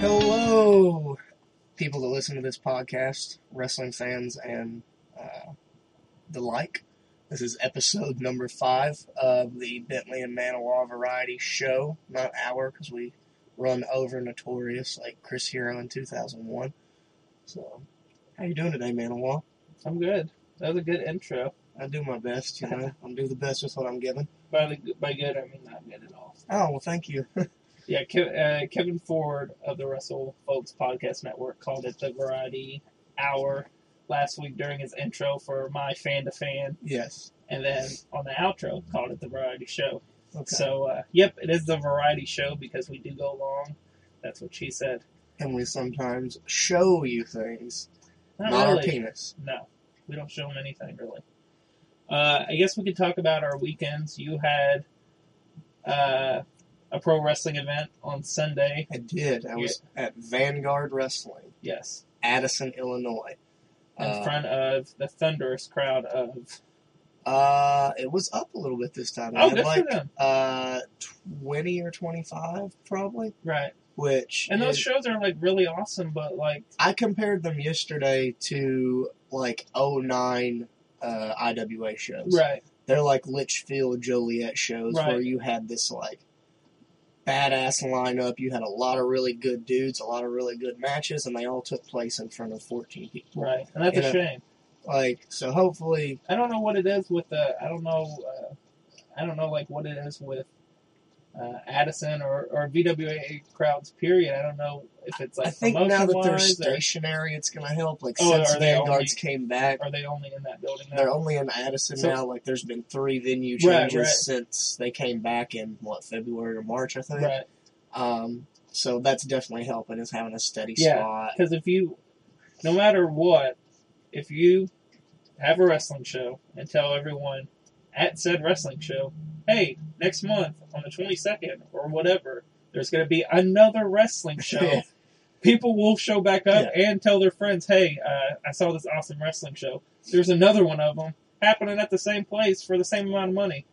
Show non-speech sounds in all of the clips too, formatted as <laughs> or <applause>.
Hello, people that listen to this podcast, wrestling fans and uh, the like. This is episode number five of the Bentley and Manuel Variety Show. Not hour, because we run over notorious like Chris Hero in 2001. So, how you doing today, Manuel? I'm good. That was a good intro. I do my best, you know. <laughs> I'm do the best with what I'm given. By the, by good, I mean not good at all. Oh well, thank you. <laughs> Yeah, Ke- uh, Kevin Ford of the Russell Folks Podcast Network called it the Variety Hour last week during his intro for my fan to fan, yes. and then on the outro called it the Variety Show. Okay. So, uh, yep, it is the Variety Show because we do go long. That's what she said. and we sometimes show you things, Not, not our penis. No, we don't show them anything really. Uh, I guess we could talk about our weekends. You had uh, a pro wrestling event on Sunday. I did. I was at Vanguard Wrestling, Yes, Addison, Illinois. in Uh, front of the thunderous crowd of. Uh, it was up a little bit this time. I Oh, good like for them! uh twenty or twenty five probably, Right, which and those is- shows are like really awesome. But like, I compared them yesterday to like 09 uh, IWA shows. right, They're like Litchfield Joliet shows where you had this like badass lineup. You had a lot of really good dudes, a lot of really good matches, and they all took place in front of 14 people. right, and that's You a know, shame. Like, so hopefully, I don't know what it is with the. I don't know. Uh, I don't know like what it is with uh, Addison or, or VWA crowds. Period. I don't know if it's like I think now that they're promotion-wise or- stationary, it's going to help. Like, Oh, since Vanguards only- came back, Are they only in that building now? they're only in Addison So- now. Like, there's been three venue Right, changes right. since they came back in, what, February or March, I think? right. Um, so that's definitely helping, is having a steady Yeah. spot. Because if you, no matter what, if you have a wrestling show and tell everyone at said wrestling show, hey, next month on the 22nd or whatever, there's going to be another wrestling <laughs> show. Yeah. People will show back up and tell their friends, hey, uh, I saw this awesome wrestling show. There's another one of them happening at the same place for the same amount of money.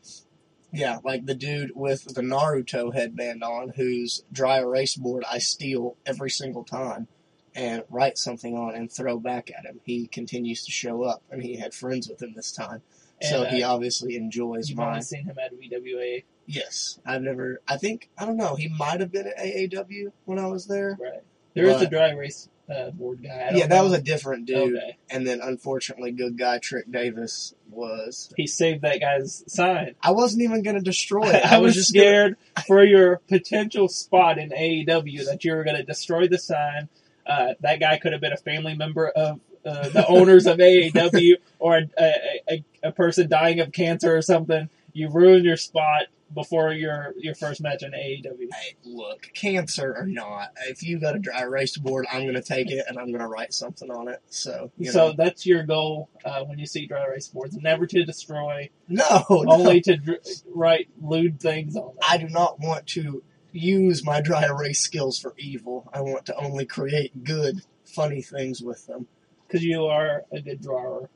Yeah, like the dude with the Naruto headband on, whose dry erase board I steal every single time and write something on and throw back at him. He continues to show up, and he had friends with him this time. so And, uh, he obviously enjoys You've only seen him at VWA, Yes, I've never. I think I don't know. He might have been at AAW when I was there. right? There is a dry race uh, board guy. I Yeah, that was a different dude. Okay. And then unfortunately, good guy Trik Davis was. He saved that guy's sign. I wasn't even going to destroy it. <laughs> I was just <laughs> gonna- scared <laughs> for your potential spot in AAW that you were going to destroy the sign. Uh, that guy could have been a family member of uh, the owners of AAW or a, a, a, a person dying of cancer or something. You ruined your spot before your your first match in AAW. Hey, look, cancer or not, if you got a dry erase board, I'm going to take it and I'm going to write something on it. So, you So know. that's your goal uh, when you see dry erase boards: never to destroy, no, <laughs> no, only to dr- write lewd things on them. I do not want to use my dry erase skills for evil. I want to only create good, funny things with them. Because you are a good drawer.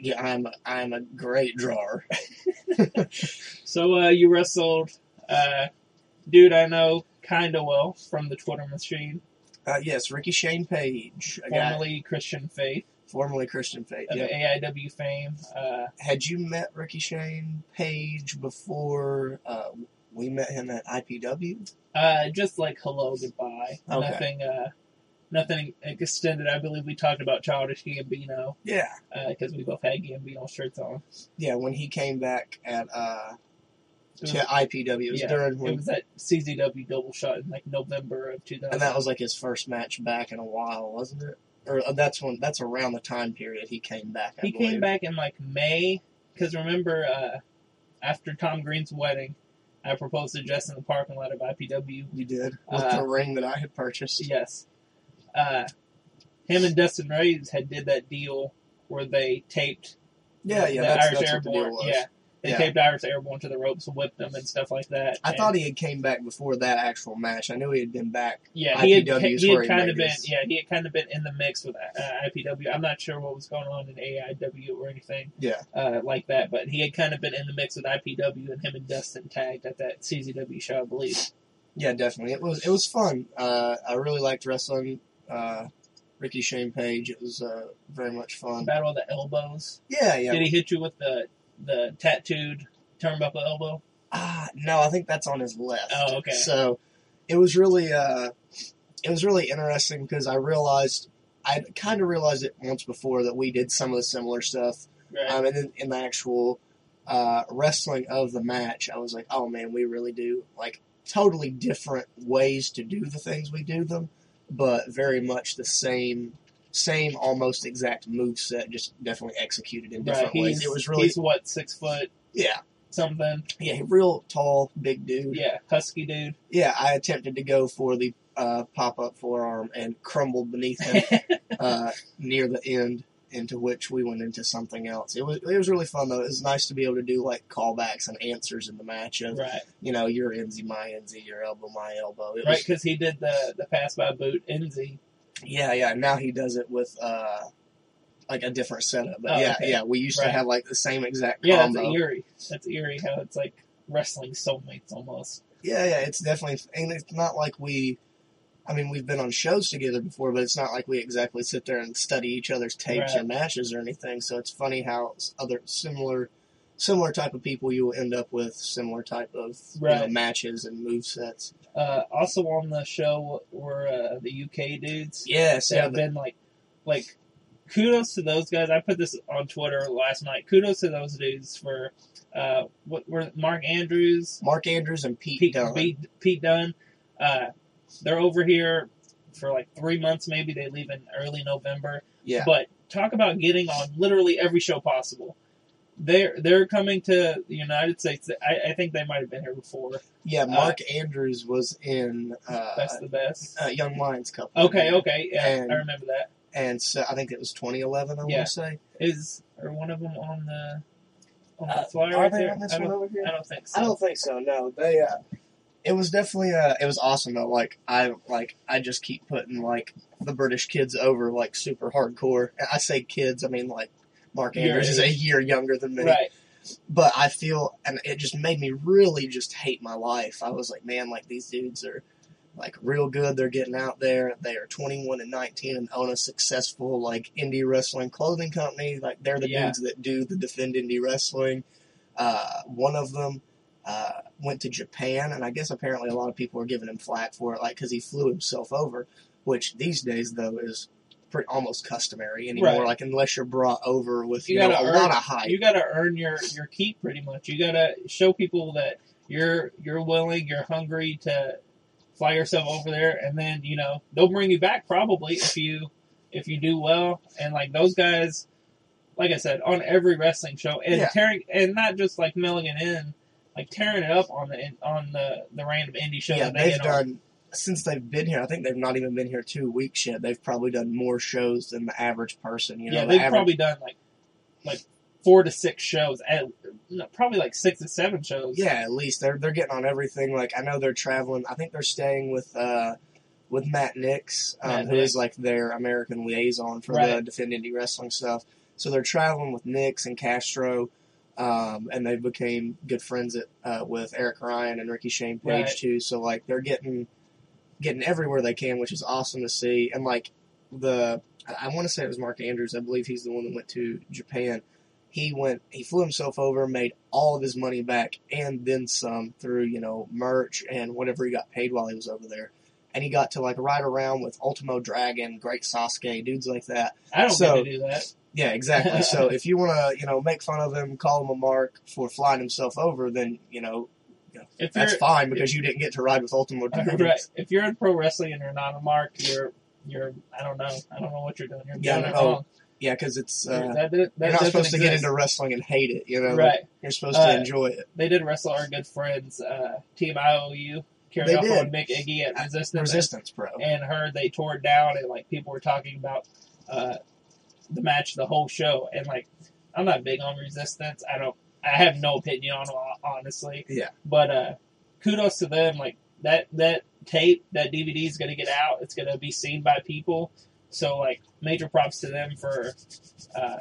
Yeah, I'm a, I'm a great drawer. <laughs> So uh, you wrestled, uh, dude I know kind of well from the Twitter machine, Uh, yes, Ricky Shane Page, a guy formerly Christian Faith formerly Christian Faith. of Yep. AIW fame. Uh, Had you met Ricky Shane Page before uh, we met him at IPW? uh, just like hello, goodbye. Okay. Nothing. Uh, nothing extended. I believe we talked about Childish Gambino Yeah. because we both had Gambino shirts on. Yeah, when he came back at uh, to IPW, it was yeah, during it was that CZW double shot in like November of 2000. and that was like his first match back in a while, wasn't it? Or uh, that's when that's around the time period he came back. I He believe. came back in like May because remember uh, after Tom Green's wedding, I proposed to Jess in the parking lot of IPW. You did with Uh, the ring that I had purchased. Yes, uh, him and Dustin Rhodes had did that deal where they taped Yeah, yeah, the that's, Irish that's the Airborne. was. Yeah, they Yeah. taped Irish Airborne to the ropes, and whipped them, and stuff like that. I And- thought he had came back before that actual match. I knew he had been back. Yeah, he had, he had kind of been yeah he had kind of been in the mix with uh, IPW. I'm not sure what was going on in AIW or anything Yeah. uh, like that, but he had kind of been in the mix with IPW, and him and Dustin tagged at that CZW show, I believe. Yeah, definitely. It was it was fun. Uh, I really liked wrestling. Uh, Ricky Shane Page. It was uh, very much fun. Battle of the elbows. Yeah, yeah. Did he hit you with the the tattooed turnbuckle elbow? Ah, no, I think that's on his left. Oh, okay. So it was really uh, it was really interesting because I realized I kind of realized it once before that we did some of the similar stuff. Right. Um, and then in the actual uh, wrestling of the match, I was like, oh man, we really do like totally different ways to do the things we do them, but very much the same, same almost exact move set, just definitely executed in right. different ways. It was really he's what six foot yeah, something. yeah, real tall, big dude. Yeah, husky dude. Yeah, I attempted to go for the uh, pop up forearm and crumbled beneath him <laughs> uh, near the end, into which we went into something else. It was it was really fun though. It was nice to be able to do like callbacks and answers in the match of right. you know your NZ my NZ your elbow my elbow. It Right, because he did the the pass by boot NZ. yeah, yeah. Now he does it with uh like a different setup. But Oh, yeah, okay. yeah. We used to have like the same exact Yeah, combo. that's eerie. That's eerie how it's like wrestling soulmates almost. Yeah, yeah, it's definitely, and it's not like we. I mean, we've been on shows together before, but it's not like we exactly sit there and study each other's tapes or matches or anything. So it's funny how other similar, similar type of people you will end up with similar type of you know, matches and move sets. Uh, also on the show were uh, the UK dudes. Yes, They yeah, have been like, like, kudos to those guys. I put this on Twitter last night. Kudos to those dudes for uh, what were Mark Andrews, Mark Andrews and Pete, Pete Dunne. Pete, Pete Dunne. Uh, they're over here for like three months. Maybe they leave in early November. yeah, But talk about getting on literally every show possible. They're they're coming to the United States. I, I think they might have been here before. yeah. Mark Andrews was in uh, That's the best. uh, Young Lions Cup. Okay, okay, yeah, And- I remember that. and so I think it was 2011. I Yeah. want to say. Is are one of them on the on the Uh, flyer are right they there? on this I one don't, over here? I don't think so. I don't think so. No, they. It was definitely. Uh, it was awesome though. Like I like I just keep putting like the British kids over like super hardcore. I say kids, I mean like Mark Andrews is a year younger than me. right. But I feel, and it just made me really just hate my life. I was like, man, like these dudes are like real good. They're getting out there. They are 21 and 19 and own a successful like indie wrestling clothing company. Like they're the Yeah. dudes that do the defend indie wrestling. Uh, one of them uh, went to Japan, and I guess apparently a lot of people are giving him flack for it, like because he flew himself over, which these days though is pretty, almost customary anymore. Right. Like unless you're brought over with You you, know, a earn- lot of hype. You got to earn your your keep pretty much. You got to show people that you're you're willing, you're hungry to fly yourself over there, and then you know they'll bring you back probably if you if you do well. And like those guys, like I said, on every wrestling show and Yeah. tearing and not just like milling it in, like tearing it up on the on the the random indie show yeah, they've done since they've been here. I think they've not even been here two weeks yet. They've probably done more shows than the average person. You know, yeah, they've average, probably done like like four to six shows, at, probably like six to seven shows. yeah, at least they're they're getting on everything. Like I know they're traveling. I think they're staying with uh with Matt Nix, um, Matt who is Nix. like their American liaison for the Right. Defend Indie Wrestling stuff. So they're traveling with Nix and Castro. Um, and they became good friends at, uh, with Eric Ryan and Ricky Shane Page Right. too. So like they're getting getting everywhere they can, which is awesome to see. And like the I, I want to say it was Mark Andrews. I believe he's the one that went to Japan. He went, he flew himself over, made all of his money back, and then some through you know merch and whatever he got paid while he was over there. And he got to like ride around with Ultimo Dragon, Great Sasuke, dudes like that. I don't So- get to do that. Yeah, exactly. so <laughs> if you want to, you know, make fun of him, call him a mark for flying himself over, then you know If that's fine because you didn't get to ride with Ultimo <laughs> right, if you're in pro wrestling and you're not a mark, you're you're I don't know. I don't know what you're doing. You're Yeah, doing it no, wrong. Yeah, because it's uh, that, that, that you're not supposed to get into wrestling and hate it. You know, right. You're supposed Uh, to enjoy it. They did wrestle our good friends, uh, Team IOU, carry They off did. on Nick Iggy at Resistance, Resistance, bro. and heard they tore it down, and like people were talking about uh, the match, the whole show, and like I'm not big on Resistance. I don't. I have no opinion on honestly. Yeah. But uh, kudos to them. Like that that tape, that DVD is going to get out. It's going to be seen by people. So like major props to them for uh,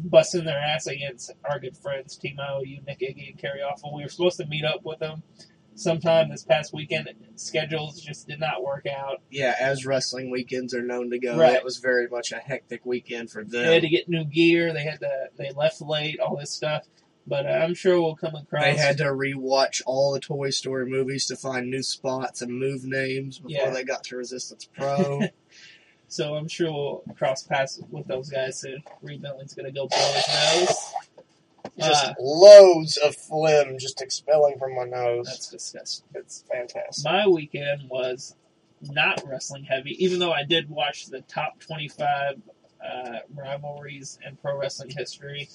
busting their ass against our good friends Team IOU, Nick Iggy, and Kerry Awful. We were supposed to meet up with them sometime this past weekend. Schedules just did not work out. Yeah, as wrestling weekends are known to go, Right. that was very much a hectic weekend for them. They had to get new gear. They had to. They left late. All this stuff. But uh, I'm sure we'll come across. They had to rewatch all the Toy Story movies to find new spots and move names before Yeah. they got to Resistance Pro. <laughs> So I'm sure we'll cross paths with those guys soon. Reed Bentley's gonna go blow his nose. Just Uh, loads of phlegm just expelling from my nose. that's disgusting. It's fantastic. My weekend was not wrestling heavy, even though I did watch the top 25 uh, rivalries in pro wrestling history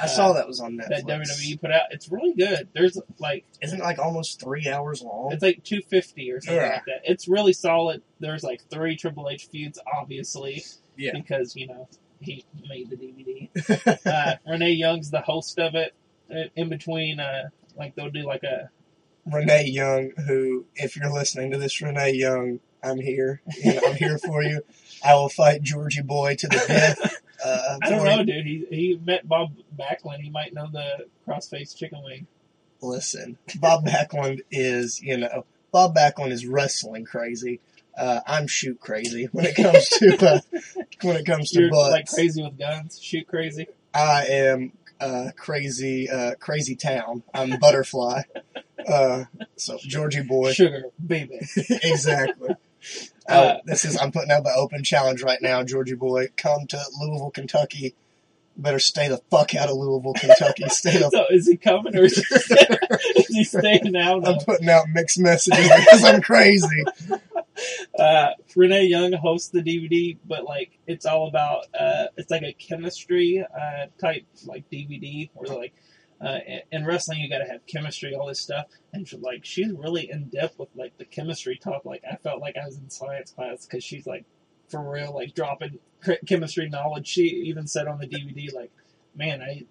I saw that was on Netflix. that WWE put out. It's really good. There's like Isn't it like almost three hours long? it's like 250 or something Yeah. like that. It's really solid. There's like three Triple H feuds, obviously, Yeah. because you know he made the DVD. uh, Renee Young's the host of it. Uh, In between, uh, like they'll do like a Renee Young, who, if you're listening to this, Renee Young, I'm here. You know, I'm here for you. I will fight Georgie Boy to the death. Uh, <laughs> I don't for know, dude. He he met Bob Backlund. He might know the crossface chicken wing. Listen, Bob Backlund is, you know, Bob Backlund is wrestling crazy. Uh, I'm shoot crazy when it comes to uh, when it comes to You're butts. like crazy with guns, shoot crazy. I am uh, crazy, uh, crazy town. I'm butterfly. <laughs> Uh, so Georgie boy, Sugar, baby. <laughs> exactly. Uh, <laughs> Uh, this is I'm putting out the open challenge right now, Georgie boy. Come to Louisville, Kentucky. Better stay the fuck out of Louisville, Kentucky. Stay the. So is he coming or is he, staying out? I'm putting out mixed messages because I'm crazy. Uh, Renee Young hosts the DVD, but like it's all about uh, it's like a chemistry uh, type like DVD where like uh, in- in wrestling you got to have chemistry, all this stuff, and she, like she's really in depth with like the chemistry talk. Like I felt like I was in science class because she's like for real like dropping <laughs> chemistry knowledge. She even said on the DVD like, "Man, I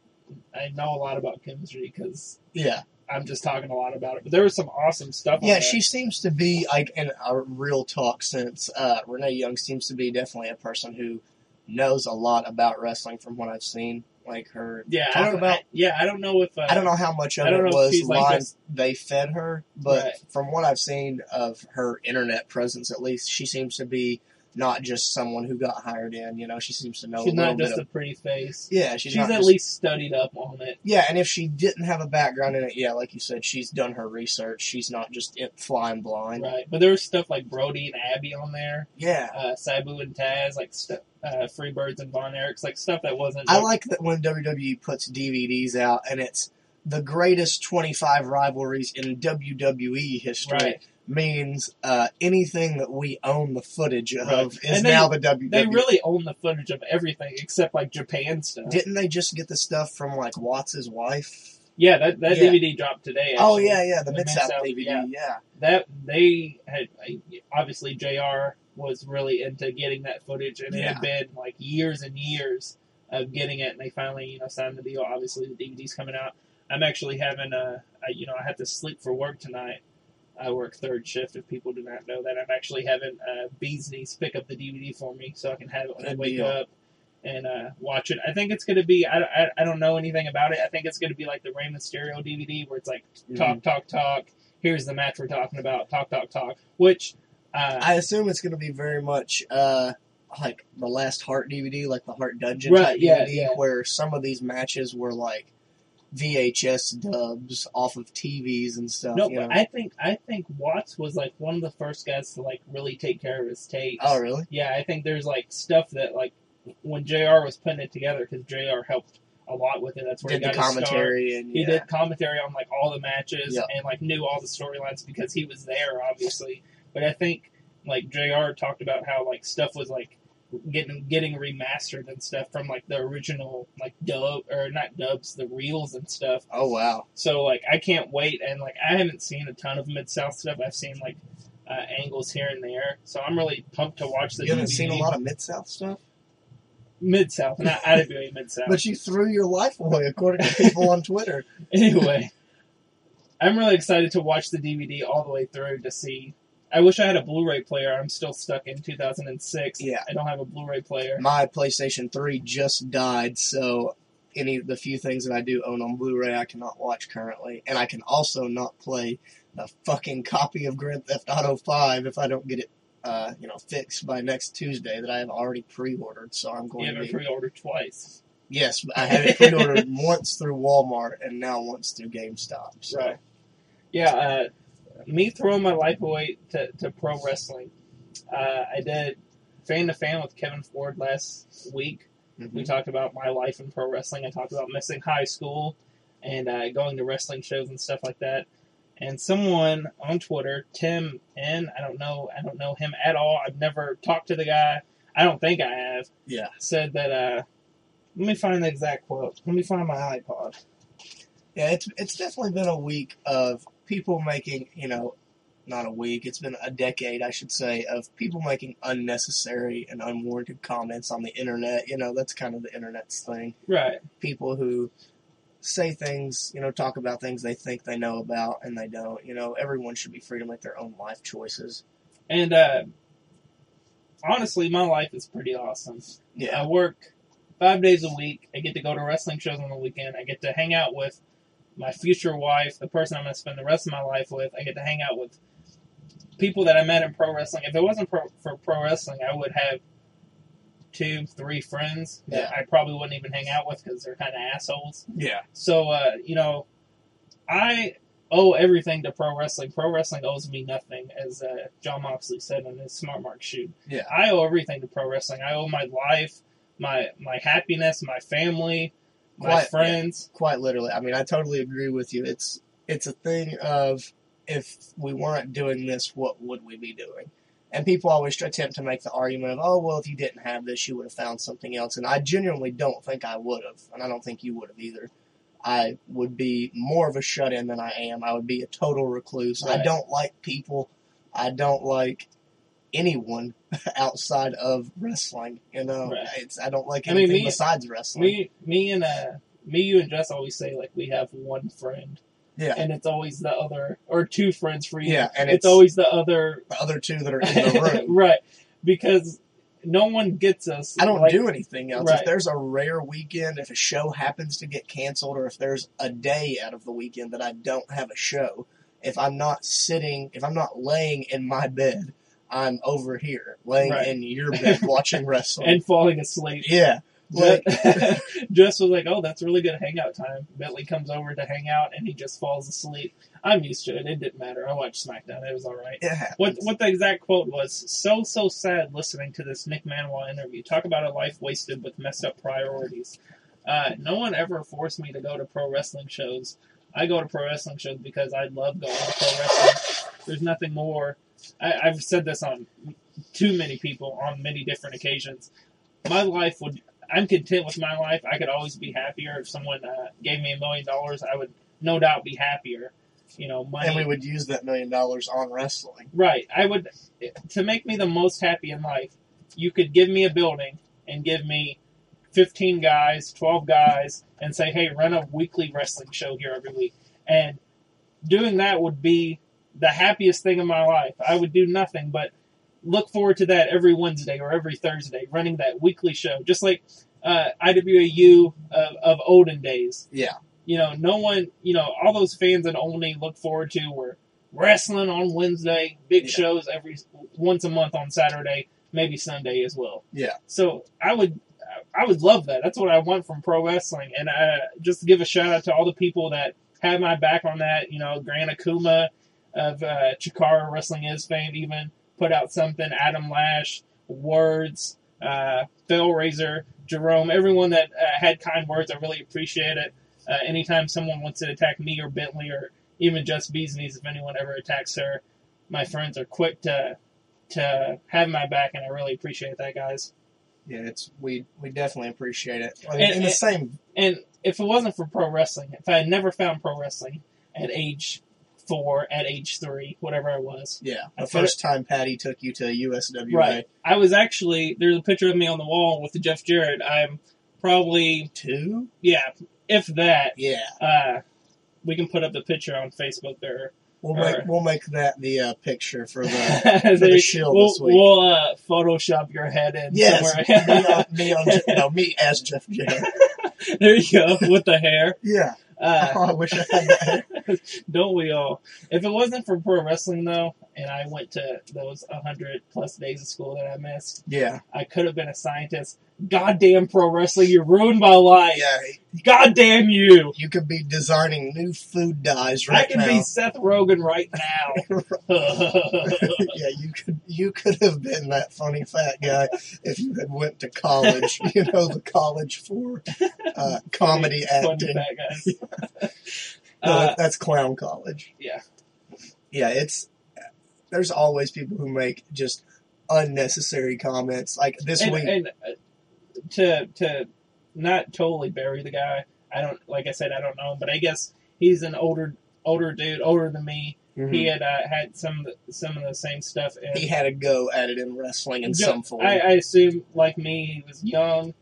I know a lot about chemistry because." Yeah, I'm just talking a lot about it, but there was some awesome stuff. on yeah. She seems to be like in a real talk sense. Uh, Renee Young seems to be definitely a person who knows a lot about wrestling from what I've seen. Like her yeah, I don't, about I- yeah, I don't know if uh, I don't know how much of it was she's, like, they fed her, but Right. from what I've seen of her internet presence, at least, she seems to be not just someone who got hired in. You know, she seems to know She's not bit just of. a pretty face. yeah, she's, She's, at just- least studied up on it. Yeah, and if she didn't have a background in it, yeah, like you said, she's done her research. She's not just it flying blind. Right. But there was stuff like Brody and Abby on there, Yeah. uh, Sabu and Taz, like st- uh, Freebirds and Von Erichs, like stuff that wasn't. I like that when WWE puts DVDs out and it's the greatest 25 rivalries in WWE history Right. Means uh, anything that we own the footage of Right. is they- now the WWE. They really own the footage of everything except like Japan stuff. Didn't they just get the stuff from like Watts' wife? yeah, that, that Yeah. DVD dropped today. Oh yeah, yeah, the The Mid South DVD. yeah. Yeah. that they had obviously Jr. was really into getting that footage, and it had been like years and years of getting it, and they finally you know signed the deal. Obviously, the DVD's coming out. I'm actually having a you know I have to sleep for work tonight. I work third shift. If people do not know that, I'm actually having uh, Bee's Knees pick up the DVD for me, so I can have it when I wake deal. up and uh, watch it. I think it's going to be. I, I, I don't know anything about it. I think it's going to be like the Rey Mysterio DVD, where it's like talk, talk, talk. Here's the match we're talking about. Talk, talk, talk. Which, uh, I assume it's going to be very much uh, like the last Heart DVD, like the Heart Dungeon Right, type yeah, DVD, yeah. where some of these matches were like VHS dubs off of TVs and stuff. no, you know? but I think I think Watts was like one of the first guys to like really take care of his tapes. oh, really? Yeah, I think there's like stuff that like when Jr. was putting it together because Jr. helped a lot with it. That's where Did he the got his start. commentary and He did commentary on like all the matches Yep. and like knew all the storylines because he was there, obviously. But I think like Jr. talked about how like stuff was like getting getting remastered and stuff from like the original like dub or not dubs, the reels and stuff. Oh wow! So like I can't wait and like I haven't seen a ton of mid south stuff. I've seen like uh, angles here and there, so I'm really pumped to watch the. You haven't DVD. seen a lot of Mid South stuff, mid south, not IWA mid south. but you threw your life away, according to people on Twitter. <laughs> anyway, I'm really excited to watch the DVD all the way through to see. I wish I had a Blu-ray player. I'm still stuck in 2006. Yeah. I don't have a Blu-ray player. My PlayStation Three just died, so any of the few things that I do own on Blu-ray, I cannot watch currently, and I can also not play a fucking copy of Grand Theft Auto Five if I don't get it, uh, you know, fixed by next Tuesday that I have already pre-ordered. So I'm going You to be. pre-ordered twice. yes, I have it pre-ordered <laughs> once through Walmart and now once through GameStop. So. Right. Yeah, uh, me throwing my life away to, to pro wrestling. Uh, I did fan to fan with Kevin Ford last week. Mhm. We talked about my life in pro wrestling. I talked about missing high school and uh, going to wrestling shows and stuff like that. And someone on Twitter, Tim N, I don't know, I don't know him at all. I've never talked to the guy. I don't think I have. Yeah. Said that. Uh, let me find the exact quote. Let me find my iPod. Yeah, it's it's definitely been a week of people making, you know, not a week, it's been a decade, I should say, of people making unnecessary and unwarranted comments on the internet. You know, that's kind of the internet's thing. Right. People who say things, you know, talk about things they think they know about and they don't. You know, everyone should be free to make their own life choices. And uh, honestly, my life is pretty awesome. Yeah. I work five days a week. I get to go to wrestling shows on the weekend. I get to hang out with my future wife, the person I'm going to spend the rest of my life with. I get to hang out with people that I met in pro wrestling. If it wasn't pro, for pro wrestling, I would have two, three friends that Yeah. I probably wouldn't even hang out with because they're kind of assholes. Yeah. So, uh, you know, I owe everything to pro wrestling. Pro wrestling owes me nothing, as uh, Jon Moxley said in his Smart Mark shoot. Yeah. I owe everything to pro wrestling. I owe my life, my my happiness, my family, my Quite- friends. quite literally. I mean, I totally agree with you. It's it's a thing of if we weren't doing this, what would we be doing? And people always attempt to make the argument of, oh, well, if you didn't have this, you would have found something else. And I genuinely don't think I would have, and I don't think you would have either. I would be more of a shut in than I am. I would be a total recluse. I don't like people. I don't like anyone <laughs> outside of wrestling. You know, Right. it's I don't like I mean, anything me- besides wrestling. Me, me, and uh, me, you, and Jess always say like we have one friend, yeah, and it's always the other, or two friends for you. yeah, and it's, always the other, the other two that are in the <laughs> room. right? Because no one gets us. I don't like, do anything else. Right. If there's a rare weekend, if a show happens to get canceled, or if there's a day out of the weekend that I don't have a show, if I'm not sitting, if I'm not laying in my bed, I'm over here laying Right. in your bed <laughs> watching wrestling. and falling asleep. yeah, like <laughs> Jess, was like, "Oh, that's really good hangout time." Bentley comes over to hang out, and he just falls asleep. I'm used to it. It didn't matter. I watched SmackDown. It was all right. What what the exact quote was? So so sad listening to this Nick Manuel interview. Talk about a life wasted with messed up priorities. Uh, no one ever forced me to go to pro wrestling shows. I go to pro wrestling shows because I love going to pro wrestling. There's nothing more. I, I've said this on too many people on many different occasions. My life would. I'm content with my life. I could always be happier. If someone uh, gave me a million dollars, I would no doubt be happier. You know, money. and we would use that million dollars on wrestling. Right. I would to make me the most happy in life. You could give me a building and give me fifteen guys, twelve guys, and say, "Hey, run a weekly wrestling show here every week." And doing that would be the happiest thing in my life. I would do nothing but look forward to that every Wednesday or every Thursday, running that weekly show, just like uh, IWAU of, of olden days Yeah, you know, no one, you know, all those fans that only look forward to were wrestling on Wednesday, big Yeah. shows every once a month on Saturday, maybe Sunday as well. yeah, So I would, I would love that. That's what I want from pro wrestling, and I, just to give a shout out to all the people that had my back on that. You know, Grant Akuma of uh, Chikara Wrestling is fame even put out something. Adam Lash, Words, uh, Phil Razor, Jerome, everyone that uh, had kind words, I really appreciate it. Uh, anytime someone wants to attack me or Bentley or even just Bees Knees, if anyone ever attacks her, my friends are quick to to have my back, and I really appreciate that, guys. yeah. It's we we definitely appreciate it. I mean, And- in the and- same, And if it wasn't for pro wrestling, if I had never found pro wrestling at age four, at age three, whatever I was, yeah, the first time Patty took you to USWA, Right. I was actually there's a picture of me on the wall with the Jeff Jarrett. I'm probably two, yeah, if that. yeah. Uh, we can put up the picture on Facebook there. We'll Or- make we'll make that the uh, picture for the <laughs> There- the shield we'll this week. we'll uh, Photoshop your head in yes, me on, me on <laughs> no me as Jeff Jarrett. <laughs> there you go with the hair. Yeah, Uh, Oh, <laughs> I wish I had that. <laughs> don't we all? If it wasn't for pro wrestling though, and I went to those hundred plus days of school that I missed, Yeah, I could have been a scientist. Goddamn pro wrestling, you ruined my life. yeah. Goddamn you. You could be designing new food dyes right now. I could now. be Seth Rogen right now. <laughs> <laughs> yeah, you could you could have been that funny fat guy if you had went to college. you know, the college for uh, comedy acting. guys. <laughs> No, Uh, that's clown college. yeah. Yeah, it's there's always people who make just unnecessary comments. Like this and, week, and uh, to to not totally bury the guy. I don't like I said I don't know him, but I guess he's an older older dude, older than me. mhm, He had uh, had some of the, some of the same stuff. And he had a go at it in wrestling in some form. I, I assume like me, he was young.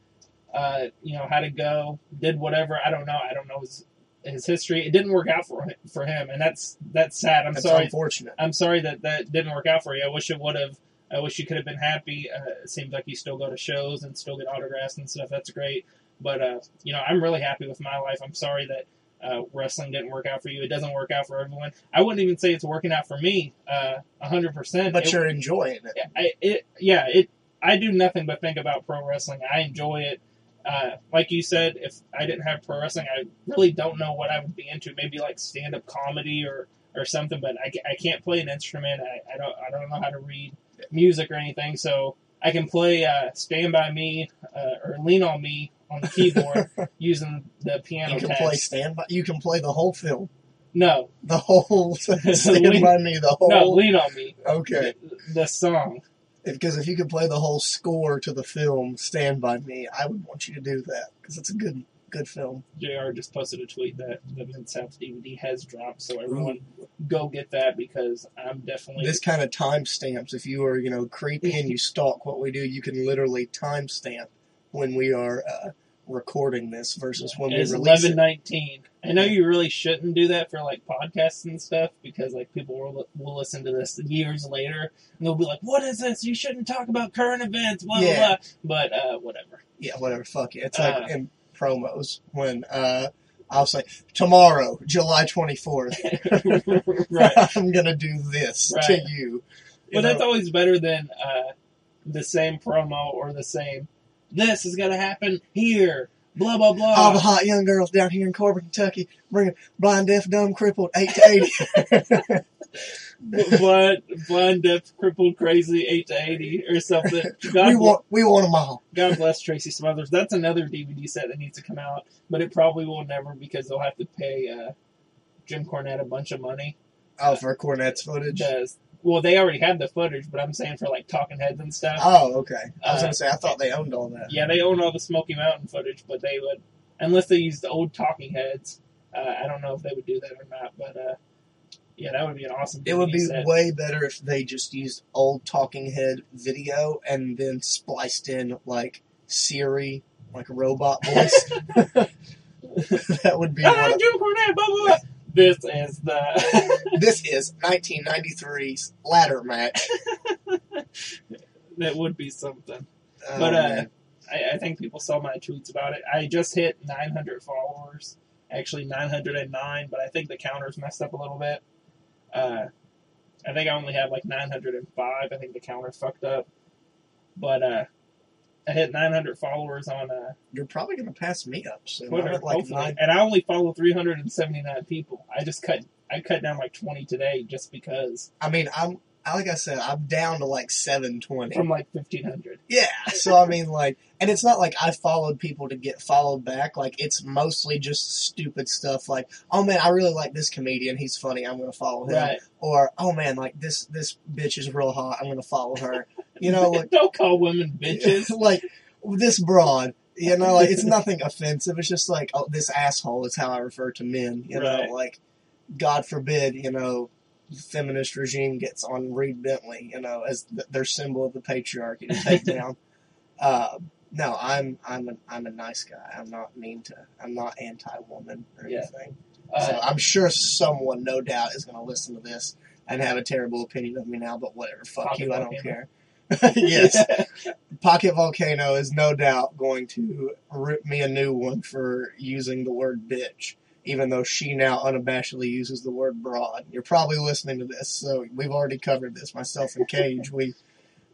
Uh, you know, had to go, did whatever. I don't know. I don't know his his history. It didn't work out for him, for him, and that's that's sad. I'm That's sorry. unfortunate. I'm sorry that that didn't work out for you. I wish it would have. I wish you could have been happy. Uh, it seems like you still go to shows and still get autographs and stuff. That's great. But uh, you know, I'm really happy with my life. I'm sorry that uh, wrestling didn't work out for you. It doesn't work out for everyone. I wouldn't even say it's working out for me. Uh, hundred percent. But you're enjoying it. I, it, yeah, it. I do nothing but think about pro wrestling. I enjoy it. Uh, like you said, if I didn't have pro wrestling, I really don't know what I would be into. Maybe like stand up comedy or, or something. But I, I can't play an instrument. I, I don't I don't know how to read music or anything. So I can play uh, Stand by Me uh, or Lean on Me on the keyboard <laughs> using the piano You can tabs. play stand by. You can play the whole film. no, The whole <laughs> stand Lean- by me. The whole. no, Lean on Me. okay. The, the song. Because if you could play the whole score to the film "Stand by Me," I would want you to do that because it's a good, good film. JR just posted a tweet that the Mid South DVD has dropped, so everyone go get that because I'm definitely This kind of timestamps. If you are, you know, creepy and you <laughs> stalk what we do, you can literally timestamp when we are uh, recording this versus when we it's release eleven it. nineteen. I know you really shouldn't do that for like podcasts and stuff because like people will, will listen to this years later and they'll be like, "What is this? You shouldn't talk about current events." Blah Yeah. blah blah. But uh, whatever. Yeah, whatever. Fuck it. It's Uh, like in promos when uh, I'll say tomorrow, July twenty fourth. <laughs> <laughs> right. I'm gonna do this to Right. you. You But that's know, always better than uh, the same promo or the same. This is gonna happen here. Blah blah blah. all the hot young girls down here in Corbin, Kentucky, bringing blind, deaf, dumb, crippled, eight to eighty. <laughs> blind, blind, deaf, crippled, crazy, eight to eighty, or something. God, we want, we want them all. God bless Tracy Smothers. That's another DVD set that needs to come out, but it probably will never because they'll have to pay uh, Jim Cornette a bunch of money. Oh, for Cornette's footage. Because, well, they already have the footage, but I'm saying for like Talking Heads and stuff. Oh, okay. I was Uh, gonna say I thought they owned all that. Yeah, they own all the Smoky Mountain footage, but they would, unless they used the old Talking Heads. Uh, I don't know if they would do that or not, but uh, yeah, that would be an awesome. It would be set. way better if they just used old talking head video and then spliced in like Siri, like a robot voice. <laughs> <laughs> that would be Ah, what. Jim Cornette, blah, blah, blah. This is the. <laughs> This is 1993's ladder match. that would be something. Oh, But uh. I, I think people saw my tweets about it. I just hit 900 followers, actually 909, but I think the counter's messed up a little bit. Uh, I think I only have like 905. I think the counter fucked up. But uh, I hit 900 followers on uh, you're probably gonna pass me up soon. Twitter, like hopefully, nine. and I only follow 379 people. I just cut I cut down like 20 today just because I mean, I'm like I said, I'm down to like 720. from like 1500. Yeah, so I mean, like, and it's not like I followed people to get followed back. Like, it's mostly just stupid stuff. Like, oh man, I really like this comedian. He's funny. I'm gonna follow him. Right. Or oh man, like this this bitch is real hot. I'm gonna follow her. You know, like, <laughs> Don't call women bitches. <laughs> like this broad. You know, like it's nothing offensive. It's just like oh, this asshole is how I refer to men. You know, Right. like God forbid, you know, feminist regime gets on Reed Bentley, you know, as th- their symbol of the patriarchy to take <laughs> down. Uh, no, I'm I'm a, I'm a nice guy. I'm not mean to. I'm not anti-woman or Yeah. anything. Uh, so I'm sure someone, no doubt, is going to listen to this and have a terrible opinion of me now. But whatever, fuck Pocket you. I don't care. <laughs> yes, <laughs> Pocket Volcano is no doubt going to root me a new one for using the word bitch. Even though she now unabashedly uses the word broad. You're probably listening to this, so we've already covered this. Myself and Cage, <laughs> we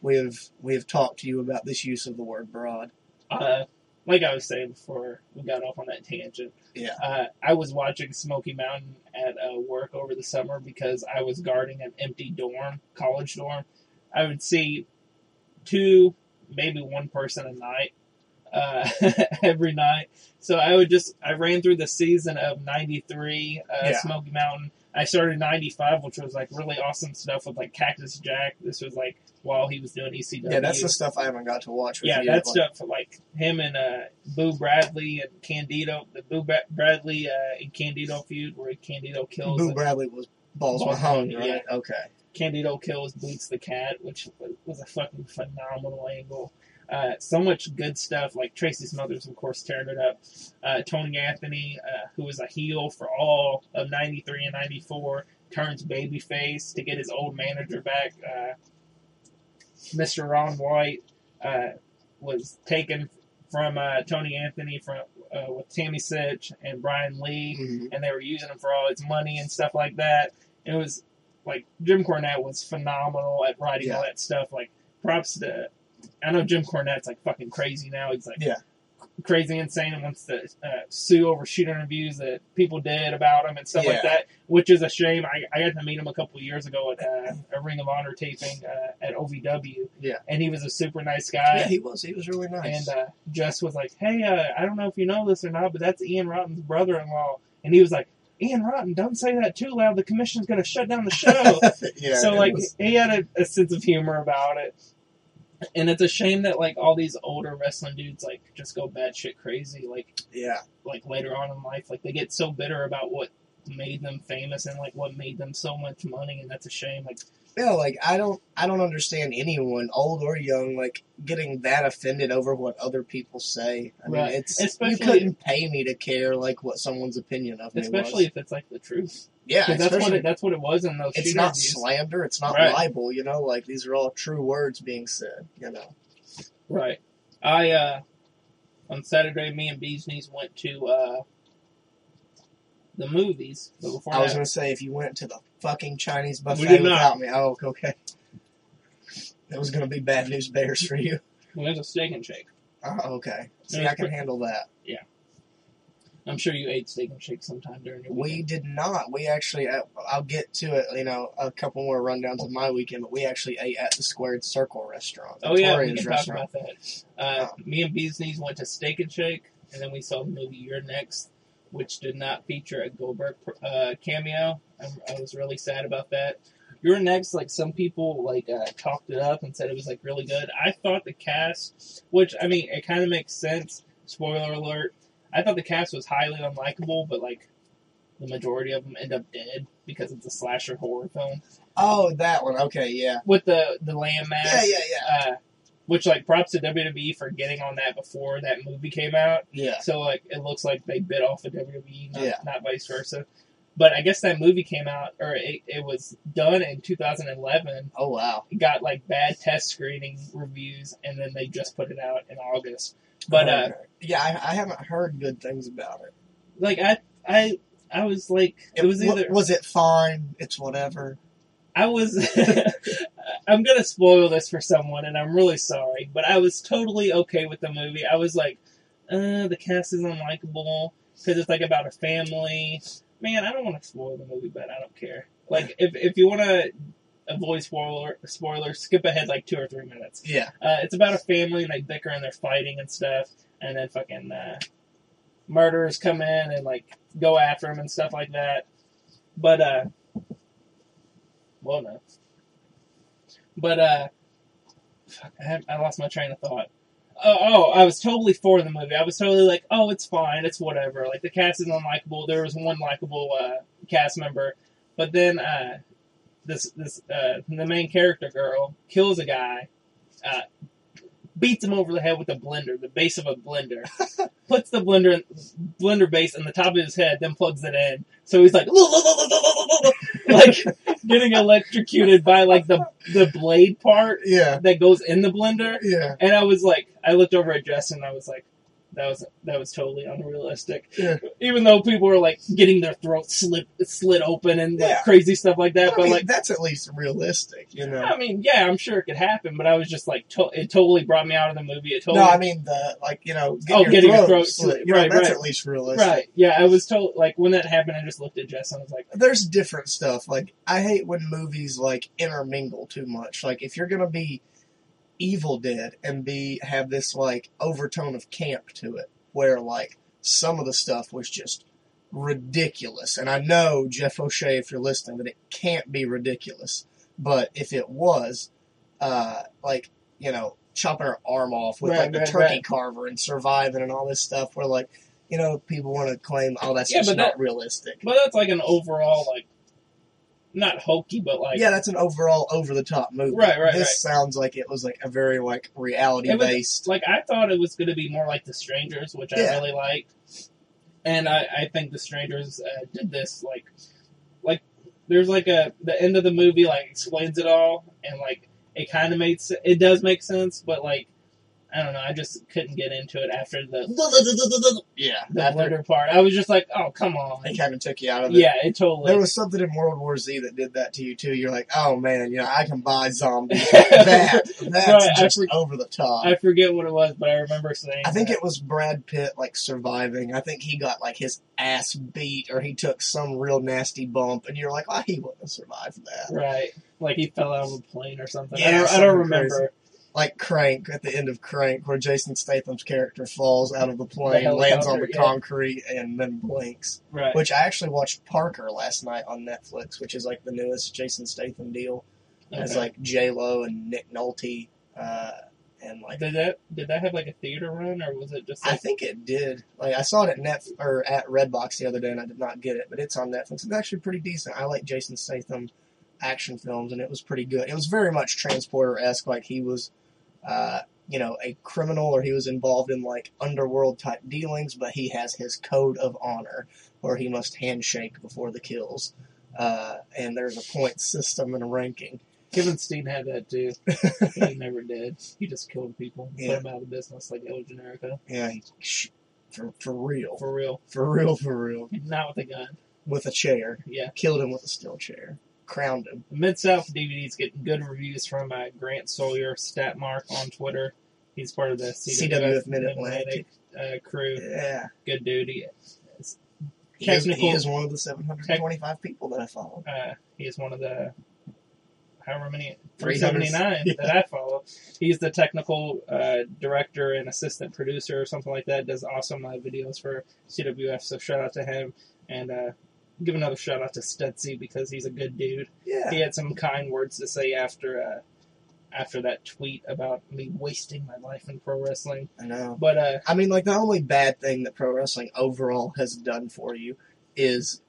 we have we have talked to you about this use of the word broad. Uh, like I was saying before we got off on that tangent, Yeah. uh, I was watching Smoky Mountain at uh, work over the summer because I was guarding an empty dorm, college dorm. I would see two, maybe one person a night, uh, <laughs> every night. So I would just, I ran through the season of 93, uh, Yeah. Smoky Mountain. I started 95, which was like really awesome stuff with like Cactus Jack. This was like while he was doing ECW. Yeah, that's the stuff I haven't got to watch. With Yeah, you. that stuff like him and uh, Boo Bradley and Candido, the Boo Ba- Bradley uh, and Candido feud where Candido kills Boo Bradley was balls Balls right? Okay. Candido kills Boots the cat, which was a fucking phenomenal angle. Uh, so much good stuff. Like Tracy Smothers, of course, tearing it up. Uh, Tony Anthony, uh, who was a heel for all of '93 and '94, turns babyface to get his old manager back. Uh, Mr. Ron Wright uh, was taken from uh, Tony Anthony from uh, with Tammy Sytch and Brian Lee Mhm. and they were using him for all his money and stuff like that. It was like Jim Cornette was phenomenal at writing all that stuff. Like props to I know Jim Cornette's like fucking crazy now. He's like Yeah. crazy insane and wants to uh, sue over shoot interviews that people did about him and stuff like that, which is a shame. I, I got to meet him a couple years ago at uh, a Ring of Honor taping uh, at OVW. Yeah. and he was a super nice guy. Yeah, he was. He was really nice. And uh, Jess was like, "Hey, uh, I don't know if you know this or not, but that's Ian Rotten's brother-in-law." And he was like, "Ian Rotten, don't say that too loud. The commission's going to shut down the show." <laughs> yeah. so like, was- he had a, a sense of humor about it. And it's a shame that like all these older wrestling dudes like just go batshit crazy like yeah, like later on in life like they get so bitter about what made them famous and like what made them so much money and that's a shame like yeah. Like I don't, I don't understand anyone, old or young, like getting that offended over what other people say. I mean, Right. it's Especially- you couldn't pay me to care like what someone's opinion of me especially was. Especially if it's like the truth Yeah, that's what it, that's what it was in those it's not slander. It's not Right. libel. You know, like these are all true words being said. You know. Right. I uh on Saturday me and Bees Knees went to uh the movies. But before I was gonna say if you went to the fucking Chinese We buffet without me, oh okay. That was gonna be bad news bears for you. we went to Steak and Shake. Oh, okay. See, I can but- handle that. Yeah. I'm sure you ate Steak and Shake sometime during your We did not. We actually, uh, I'll get to it. You know, a couple more rundowns of my weekend, but we actually ate at the Squared Circle restaurant. Oh yeah, we can restaurant. talk about that. Uh, Me and Bees Knees went to Steak and Shake, and then we saw the movie You're Next, which did not feature a Goldberg uh, cameo. I, I was really sad about that. You're Next, like some people like uh, talked it up and said it was like really good. I thought the cast, which I mean, it kind of makes sense. Spoiler alert. I thought the cast was highly unlikable, but like the majority of them end up dead because it's a slasher horror film Oh, that one. Okay, yeah. with the the lamb mask Yeah, yeah, yeah. uh, which like props to WWE for getting on that before that movie came out. Yeah. So like it looks like they bit off of WWE, not, Yeah. not vice versa. But I guess that movie came out, or it, it was done in 2011. Oh, wow. It got like bad test screening reviews, and then they just put it out in August. But uh, yeah, I, I haven't heard good things about it. like I, I, I was like, it was wa- either was it fine? It's whatever. I was. <laughs> I'm gonna spoil this for someone, and I'm really sorry, but I was totally okay with the movie. I was like, uh, the cast is unlikable because it's like about a family. Man, I don't want to spoil the movie, but I don't care. Like, if if you want to avoid spoiler spoilers, skip ahead like two or three minutes. Yeah. Uh, it's about a family and they bicker and they're fighting and stuff, and then fucking uh, murderers come in and like go after them and stuff like that. But uh, well, no. But uh, fuck, I, I lost my train of thought. Oh, oh, I was totally for the movie. I was totally like, oh, it's fine, it's whatever. Like the cast is unlikable. There was one likable uh, cast member, but then uh, this this uh, the main character girl kills a guy, uh, beats him over the head with a blender, the base of a blender, <laughs> puts the blender blender base in the top of his head, then plugs it in. So he's like, <laughs> like <laughs> getting electrocuted by like the the blade part Yeah. that goes in the blender. Yeah. And I was like, I looked over at Jess and I was like, that was that was totally unrealistic. Yeah. Even though people were like getting their throats slit slit open and like Yeah. crazy stuff like that, I but mean, like that's at least realistic, you know. I mean, yeah, I'm sure it could happen, but I was just like, to- it totally brought me out of the movie. It totally, No, I mean the like you know Oh, your getting your throat throat slit. slit. You know, Right, that's right. at least realistic. right? Yeah, I was told like when that happened, I just looked at Jess and I was like, There's different stuff. Like I hate when movies like intermingle too much. Like if you're gonna be Evil Dead and be have this like overtone of camp to it, where like some of the stuff was just ridiculous. And I know Jeff O'Shea, if you're listening, that it can't be ridiculous. But if it was, uh, like you know, chopping her arm off with Right, like the right, turkey right. carver and surviving and all this stuff, where like you know people want to claim, oh, that's Yeah, just but not that- realistic. but that's like an overall like, not hokey, but like, yeah, that's an overall over the top movie. Right, right, This sounds like it was like a very like reality was, based. like I thought it was going to be more like The Strangers, which I really liked, and I, I think The Strangers uh, did this like, like there's like a the end of the movie like explains it all, and like it kind of makes it does make sense, but like I don't know, I just couldn't get into it after the <laughs> Yeah, the after part. I was just like, oh come on, it kind of took you out of it. yeah, it totally. There was something in World War Z that did that to you too. You're like, oh man, you know, I can buy zombies. <laughs> that that's Right, just for- over the top. I forget what it was, but I remember saying. I think that. it was Brad Pitt like surviving. I think he got like his ass beat or he took some real nasty bump, and you're like, oh, he wouldn't have survived that. right, like he fell out of a plane or something. Yeah, I don't, I don't remember. Like Crank at the end of Crank, where Jason Statham's character falls out of the plane, The lands on the yeah. concrete, and then blinks. Right. Which I actually watched Parker last night on Netflix, which is like the newest Jason Statham deal. It's like J Lo and Nick Nolte, uh, and like Did that did that have like a theater run or was it just I think it did. Like I saw it at Net or at Redbox the other day, and I did not get it, but it's on Netflix. It's actually pretty decent. I like Jason Statham action films, and it was pretty good. It was very much transporter esque, like he was, uh, you know, a criminal or he was involved in like underworld type dealings, but he has his code of honor where he must handshake before the kills. Uh, and there's a point system and a ranking. Kevin Steen had that too. <laughs> he never did. He just killed people, Yeah. put them out of business like El Generico. Yeah, for for real, For real. for real, for real, Not with a gun. with a chair, Yeah. killed him with a steel chair, crowned him. Mid South DVD's getting good reviews from uh, Grant Sawyer, Statmark on Twitter. He's part of the CWF, CWF Mid-Atlantic. uh, crew. Yeah, Good dude. He, he is, he is one of the 725 people that I follow. uh, he is one of the however many 300 379 that I follow. He's the technical uh, director and assistant producer or something like that. Does awesome live videos for CWF. So shout out to him and uh, give another shout out to Stutzy because he's a good dude. Yeah, He had some kind words to say after uh, after that tweet about me wasting my life in pro wrestling. I know. But uh, I mean, like the only bad thing that pro wrestling overall has done for you is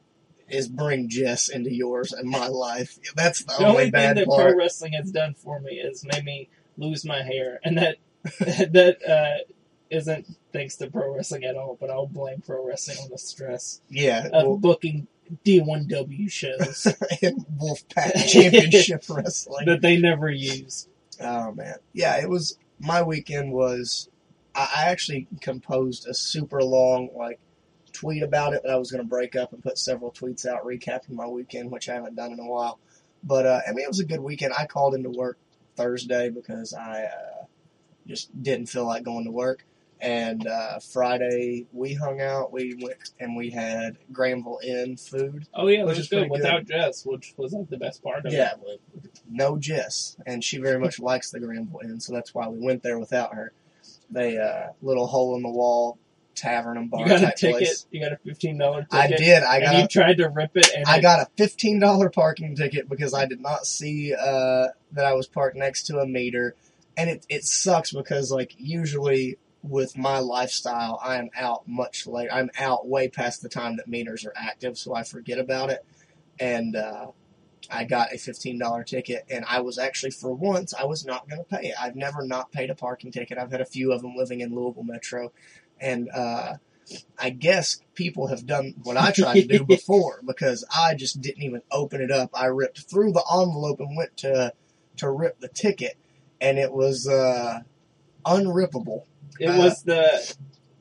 is bring Jess into yours and my life. That's the, the only, only thing bad that pro wrestling has done for me is made me lose my hair, and that <laughs> that uh, isn't thanks to pro wrestling at all. But I'll blame pro wrestling on the stress yeah, of well, booking D1W shows <laughs> in Wolfpack <laughs> Championship Wrestling. that they never use. Oh man, yeah, it was. My weekend was. I, I actually composed a super long like tweet about it that I was going to break up and put several tweets out recapping my weekend, which I haven't done in a while. But uh, I mean, it was a good weekend. I called into work Thursday because I uh, just didn't feel like going to work. And uh, Friday we hung out. We went and we had Granville Inn food. Oh yeah, Which is good without Jess, which was like the best part of Yeah, it. no Jess, and she very much likes the Granville Inn, so that's why we went there without her. They uh, little hole in the wall tavern and bar You got a ticket. place. You got a fifteen dollar ticket. I did. I got. you A, tried to rip it, and I it- got a fifteen dollar parking ticket because I did not see uh, that I was parked next to a meter, and it it sucks because like usually with my lifestyle, I am out much late. I'm out way past the time that meters are active, so I forget about it. And uh, I got a fifteen dollar ticket, and I was actually for once I was not going to pay it. I've never not paid a parking ticket. I've had a few of them living in Louisville Metro, and uh, I guess people have done what I tried to do <laughs> before because I just didn't even open it up. I ripped through the envelope and went to to rip the ticket, and it was uh, unrippable. It was the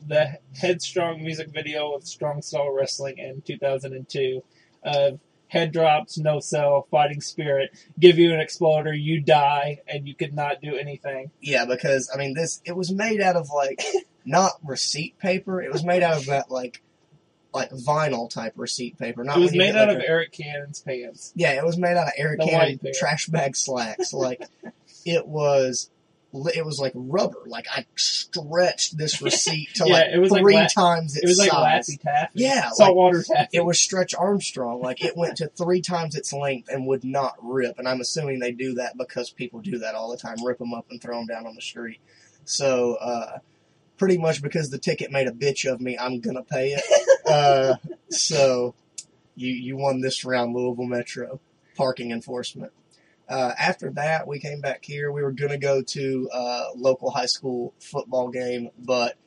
the Headstrong music video of Strong Style Wrestling in 2002 of head drops, no cell, fighting spirit, give you an exploder, you die, and you could not do anything. Yeah, because I mean, this it was made out of like <laughs> not receipt paper. It was made out of that like like vinyl type receipt paper. Not It was made get, out like, of a- Eric Cannon's pants. Yeah, it was made out of Eric The Cannon trash bag slacks. Like <laughs> it was, it was like rubber. Like I stretched this <laughs> receipt to Yeah, like it was three la- times its It was like size. Laffy Taffy. Yeah, like- Saltwater Taffy. It was Stretch Armstrong. Like it went to three times its length and would not rip. And I'm assuming they do that because people do that all the time, rip them up and throw them down on the street. So, uh, pretty much because the ticket made a bitch of me, I'm gonna pay it. <laughs> uh, so, you you won this round, Louisville Metro parking enforcement. Uh, after that, we came back here. We were gonna go to a local high school football game, but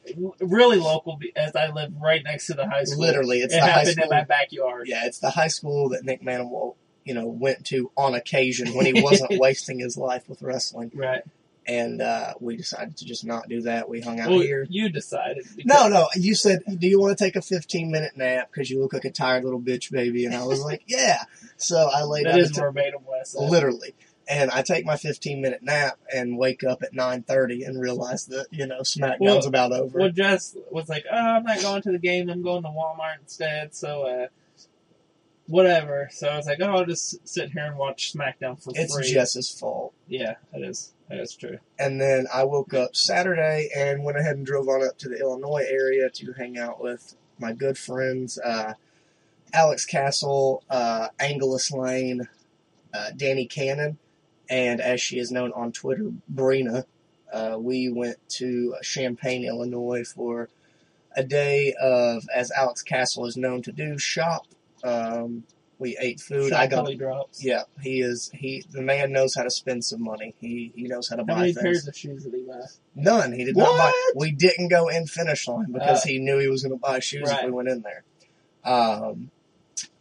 really local as I live right next to the high school. literally, it's it the high happened school. in my backyard. Yeah, it's the high school that Nick Manimal, you know, went to on occasion when he wasn't <laughs> wasting his life with wrestling. Right. And uh, we decided to just not do that. We hung out Well, here. you decided. No, no. You said, "Do you want to take a 15 minute nap because you look like a tired little bitch, baby?" And I was like, <laughs> "Yeah." So I laid That down, is and took- verbatim literally, and I take my 15 minute nap and wake up at 9:30 and realize that you know SmackDown's Well- about over. Well, Jess was like, oh, I'm not going to the game. I'm going to Walmart instead. So, uh, whatever. So I was like, oh, I'll just sit here and watch SmackDown for it's free. Jess's fault. yeah, it is. That is true. And then I woke up Saturday and went ahead and drove on up to the Illinois area to hang out with my good friends, uh, Alex Castle, uh, Angelus Layne, uh, Danny Cannon, and as she is known on Twitter, Brina. Uh, we went to Champaign, Illinois for a day of, as Alex Castle is known to do, shop. Um, we ate food. I got Shot drops. yeah, he is. He the man knows how to spend some money. He he knows how to How buy many things. pairs of shoes did he buy? None. He did not buy. What? We didn't go in finish line because Uh, he knew he was going to buy shoes if we went in there. Um,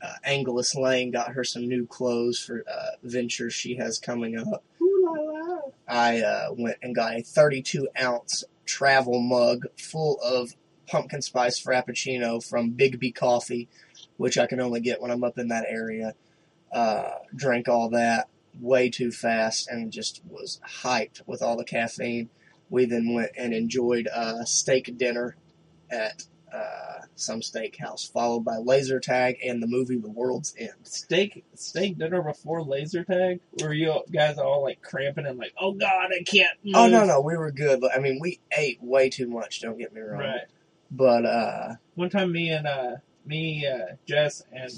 uh, Angelus Layne got her some new clothes for uh, ventures she has coming up. Ooh la la. I uh, went and got a 32 ounce travel mug full of pumpkin spice frappuccino from Big B Coffee, which I can only get when I'm up in that area. Uh, drank all that way too fast and just was hyped with all the caffeine. We then went and enjoyed a steak dinner at uh, some steakhouse, followed by laser tag and the movie The World's End. Steak steak dinner before laser tag? Were you guys all like cramping and like, oh god, I can't move. Oh no, no, we were good. But I mean, we ate way too much. Don't get me wrong. Right. But uh, One time, me and uh, me, uh, Jess, and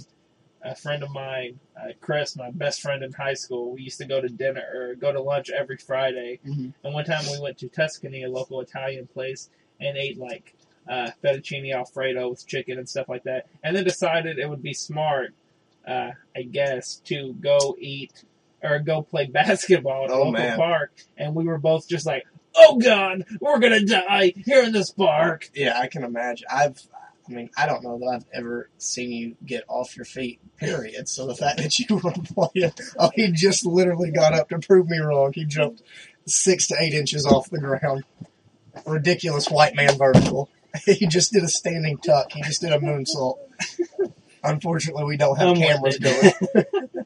a friend of mine, uh, Chris, my best friend in high school, we used to go to dinner or go to lunch every Friday. Mhm. And one time we went to Tuscany, a local Italian place, and ate like uh, fettuccine alfredo with chicken and stuff like that. And then decided it would be smart, uh, I guess, to go eat or go play <laughs> basketball at a Oh, local man. park. And we were both just like, "Oh God, we're gonna die here in this park." yeah, I can imagine. I've, I mean, I don't know that I've ever seen you get off your feet. Period. So the fact that you <laughs> were playing, oh, he just literally got up to prove me wrong. He jumped six to eight inches off the ground. Ridiculous white man vertical. <laughs> He just did a standing tuck. He just did a moonsault. Unfortunately, we don't have I'm cameras going. <laughs>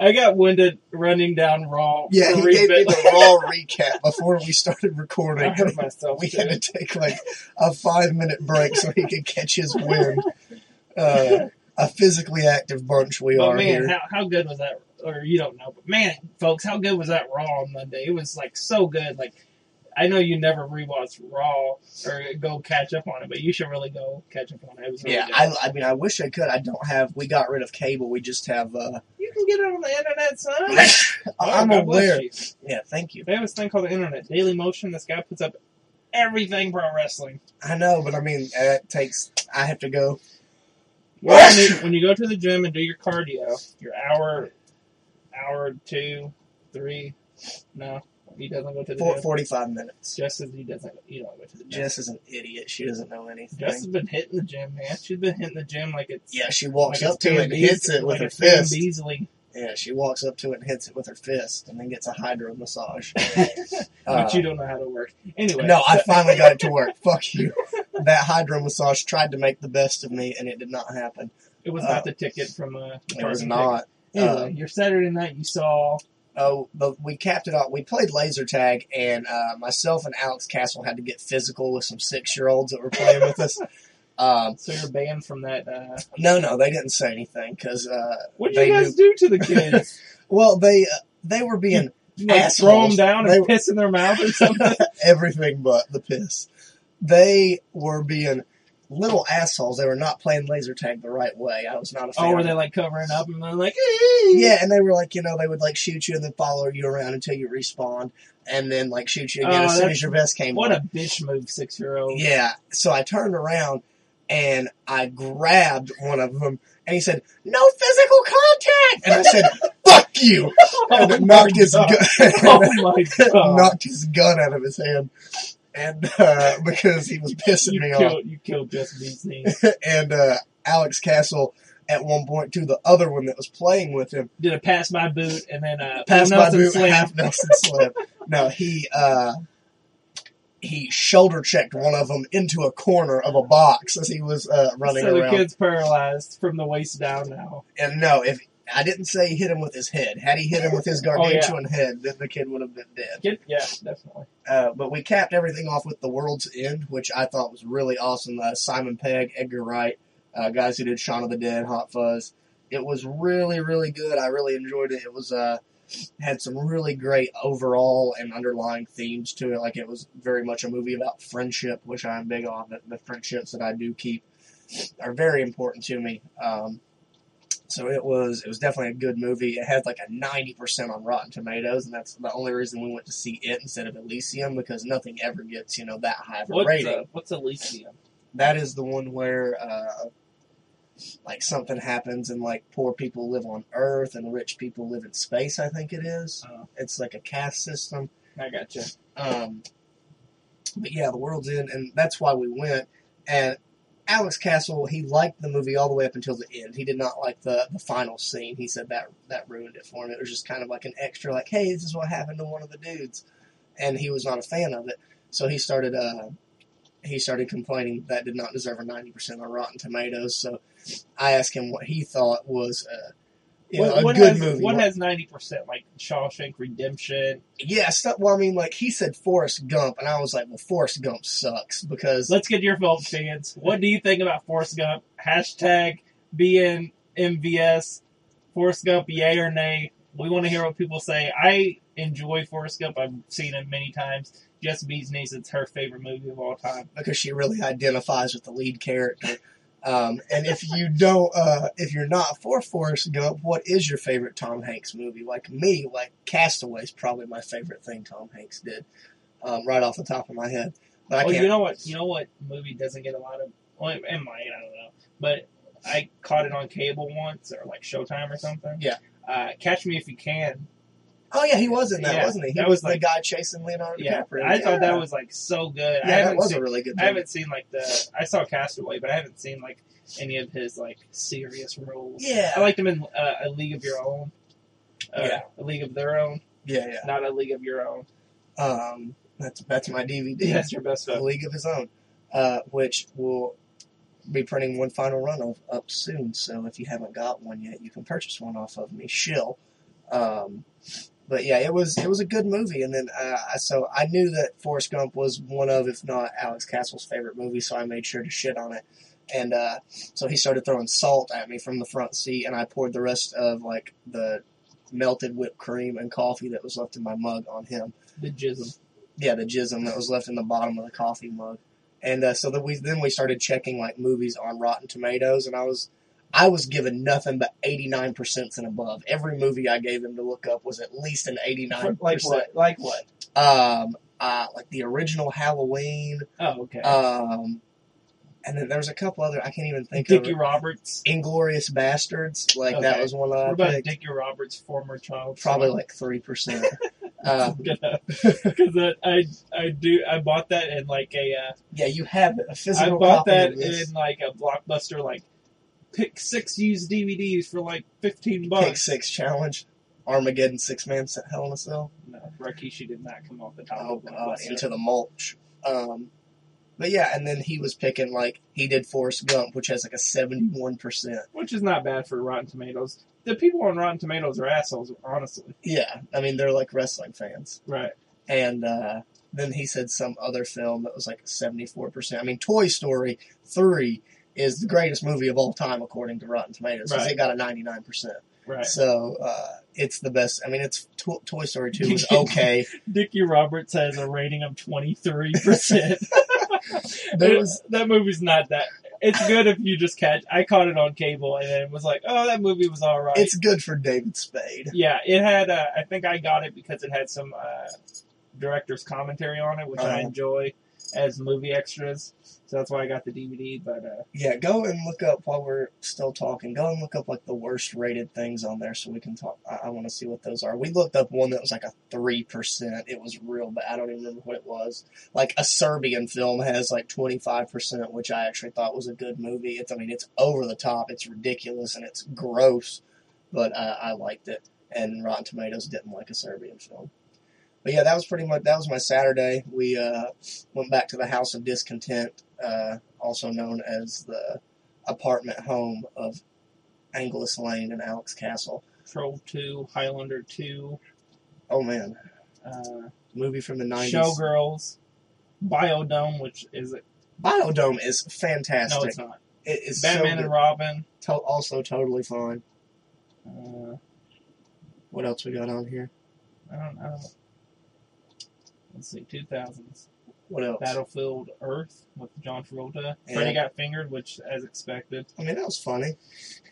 I got winded running down Raw. Yeah, he gave me the <laughs> raw recap before we started I recording. hurt myself. We too. had to take like a five minute break so he could catch his wind. Uh, a physically active bunch we But are man, here. how, how good was that? Or you don't know, but man, folks, how good was that Raw on Monday? It was like so good. Like I know you never rewatch Raw or go catch up on it, but you should really go catch up on it. It really yeah. I, I mean, I wish I could. I don't have. We got rid of cable. We just have. uh you can get it on the internet, son. <laughs> I'm Oh, aware. Yeah, thank you. They have this thing called the internet. Daily Motion. This guy puts up everything pro wrestling. I know, but I mean, it takes. I have to go. Well, when, you, when you go to the gym and do your cardio, your hour, hour two, three, no, he doesn't go to the For, gym. 45 minutes. Jess says he doesn't. You don't go to the gym. Jess is an idiot. She doesn't know anything. Jess has been hitting the gym, man. She's been hitting the gym like it's yeah, she walks like up to it and hits it with like her fist. Beasley. Yeah, she walks up to it and hits it with her fist, and then gets a hydro massage. <laughs> but Uh, you don't know how to work. Anyway, No, I finally got it to work. <laughs> Fuck you. that hydro massage tried to make the best of me, and it did not happen. It was Uh, not the ticket from uh, It was not. Anyway, Uh, your Saturday night you saw Oh, but we capped it off. We played laser tag, and uh, myself and Alex Castle had to get physical with some six year olds that were playing with us. <laughs> Um, so you're banned from that. Uh, no, no, they didn't say anything because, uh, what did you guys do to the kids? <laughs> well, they uh, they were being You, like throw them down They and were- piss in their mouth or something? <laughs> everything but the piss. They were being little assholes. They were not playing laser tag the right way. I was not a fan. oh, were they like covering up and they're like, Yeah, and they were like, you know, they would like shoot you and then follow you around until you respawn, and then like shoot you again Oh, as soon as your vest came What on. a bitch move, six year old. Yeah. So I turned around and I grabbed one of them and he said, no physical contact! And I said, <laughs> fuck you! Oh and it knocked his gun, Oh my <laughs> god! knocked his gun out of his hand. And, uh, <laughs> because he was pissing you me off. you killed Just Beats knees. <laughs> and, uh, Alex Castle at one point to the other one that was playing with him, Did a pass my boot and then uh, <laughs> pass my boot, slam. half Nelson slip. No, he, uh, he shoulder checked one of them into a corner of a box as he was uh, running so around. the kid's paralyzed from the waist down now. And no, if I didn't say he hit him with his head, had he hit him with his Oh, yeah. gargantuan head, then the kid would have been dead. Kid, yeah, definitely. Uh, but we capped everything off with the World's End, which I thought was really awesome. Uh, Simon Pegg, Edgar Wright, uh, guys who did Shaun of the Dead, Hot Fuzz. It was really, really good. I really enjoyed it. It was uh, had some really great overall and underlying themes to it. Like it was very much a movie about friendship, which I'm big on. The, the friendships that I do keep are very important to me. Um, so it was it was definitely a good movie. It had like a ninety percent on Rotten Tomatoes, and that's the only reason we went to see it instead of Elysium because nothing ever gets you know that high of a What's, rating. uh, what's Elysium? That is the one where uh, like something happens and like poor people live on Earth and rich people live in space. I think it is. Oh. It's like a caste system. I gotcha. Um, but yeah, the world's in, and that's why we went. And Alex Castle, he liked the movie all the way up until the end. He did not like the the final scene. He said that that ruined it for him. It was just kind of like an extra, like, hey, this is what happened to one of the dudes, and he was not a fan of it. So he started uh, he started complaining that did not deserve a ninety percent on Rotten Tomatoes. So I asked him what he thought was. Uh, what a what good has, movie. What has ninety percent? Like Shawshank Redemption. Yeah, stuff. Well, I mean, like he said, Forrest Gump, and I was like, well, Forrest Gump sucks because Let's get your vote, fans. What do you think about Forrest Gump? Hashtag BNMVS. Forrest Gump, yay or nay? We want to hear what people say. I enjoy Forrest Gump. I've seen it many times. Jess Bees Knees, it's her favorite movie of all time. because she really identifies with the lead character. Um, and if you don't, uh, if you're not for Forrest Gump, what is your favorite Tom Hanks movie? Like me, like Castaway is probably my favorite thing Tom Hanks did, um, right off the top of my head. But I Oh, can't. you know what? You know what movie doesn't get a lot of. Well, it might. I don't know. But I caught it on cable once, or like Showtime or something. Yeah. Uh, Catch Me If You Can. Oh yeah, he was in that, Yeah, wasn't he? He that was, was the like- guy chasing Leonardo Yeah, DiCaprio. I thought that was like so good. I yeah, that haven't was seen, a really good. I haven't seen like the. I saw Castaway, but I haven't seen like any of his like serious roles. Yeah. I liked him in uh, A League of Your Own. Uh, Yeah. A League of Their Own, Yeah, yeah. not A League of Your Own. Um, that's that's my DVD. That's your best a league of his own, uh, which will be printing one final run of up soon. So if you haven't got one yet, you can purchase one off of me, shill. Um, but yeah, it was it was a good movie, and then uh, so I knew that Forrest Gump was one of, if not Alex Castle's favorite movie, so I made sure to shit on it. And uh, so he started throwing salt at me from the front seat, and I poured the rest of like the melted whipped cream and coffee that was left in my mug on him The Jism. yeah, the jism that was left in the bottom of the coffee mug. And uh, so then we then we started checking like movies on Rotten Tomatoes, and I was I was given nothing but eighty nine percent and above. Every movie I gave him to look up was at least an 89%. Like what? Like what? Um, uh, like the original Halloween. Oh, okay. Um, and then there's a couple other I can't even think Dickie of. Roberts. Inglorious Bastards, like that was one that What about picked. Dickie Roberts' former child? Probably like three percent. <laughs> <laughs> uh, because I I do I bought that in like a uh, yeah, you have a physical I bought copy that of this. in like a blockbuster like pick six used DVDs for like fifteen bucks. Pick. Six Challenge, Armageddon Six Man set Hell in a Cell. No, Rikishi did not come off the top Oh of the blockbuster. into the mulch. Um, But yeah, and then he was picking like he did Forrest Gump, which has like a seventy-one percent. which is not bad for Rotten Tomatoes. The people on Rotten Tomatoes are assholes, honestly. Yeah, I mean they're like wrestling fans. Right. And uh, then he said some other film that was like seventy-four percent. I mean, Toy Story three is the greatest movie of all time according to Rotten Tomatoes because Right. it got a ninety-nine percent. Right. So uh, it's the best. I mean, it's to- Toy Story two was <laughs> okay. Dickie Roberts has a rating of twenty three percent. <laughs> Was <laughs> that movie's not that. It's good if you just catch. I caught it on cable and it was like, oh, that movie was all right. it's good for David Spade. yeah, it had. Uh, I think I got it because it had some uh, director's commentary on it, which I Uh-huh. enjoy as movie extras. So that's why I got the DVD. But uh, Yeah, go and look up while we're still talking. Go and look up like the worst rated things on there so we can talk. I, I want to see what those are. We looked up one that was like a three percent. It was real bad. I don't even remember what it was. Like a Serbian film has like twenty five percent, which I actually thought was a good movie. It's I mean it's over the top. It's ridiculous and it's gross, but uh, I liked it. And Rotten Tomatoes didn't like a Serbian film. But yeah, that was pretty much that was my Saturday. We uh, went back to the House of Discontent, uh, also known as the apartment home of Angelus Layne and Alex Castle. Troll Two, Highlander Two. Oh man, uh, movie from the nineties. Showgirls, Biodome, which is Biodome is fantastic. no, it's not. It is Batman so and Robin. to- also totally fine. Uh, What else we got on here? I don't know. Let's see, two thousands. What else? Battlefield Earth with John Travolta. Yeah. Freddy got fingered, which, as expected, I mean, that was funny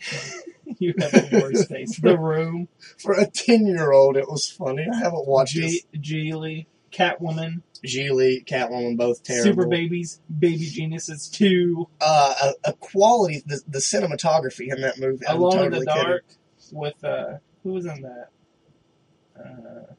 <laughs> you have the worst taste. <laughs> The Room, for a ten-year-old. It was funny. I haven't watched G- Gigli, Catwoman. Gigli, Catwoman, both terrible. Super Babies, Baby Geniuses Two, uh, a, a quality, the, the cinematography in that movie. I'm Alone totally in the kidding. Dark with uh, who was in that? Uh,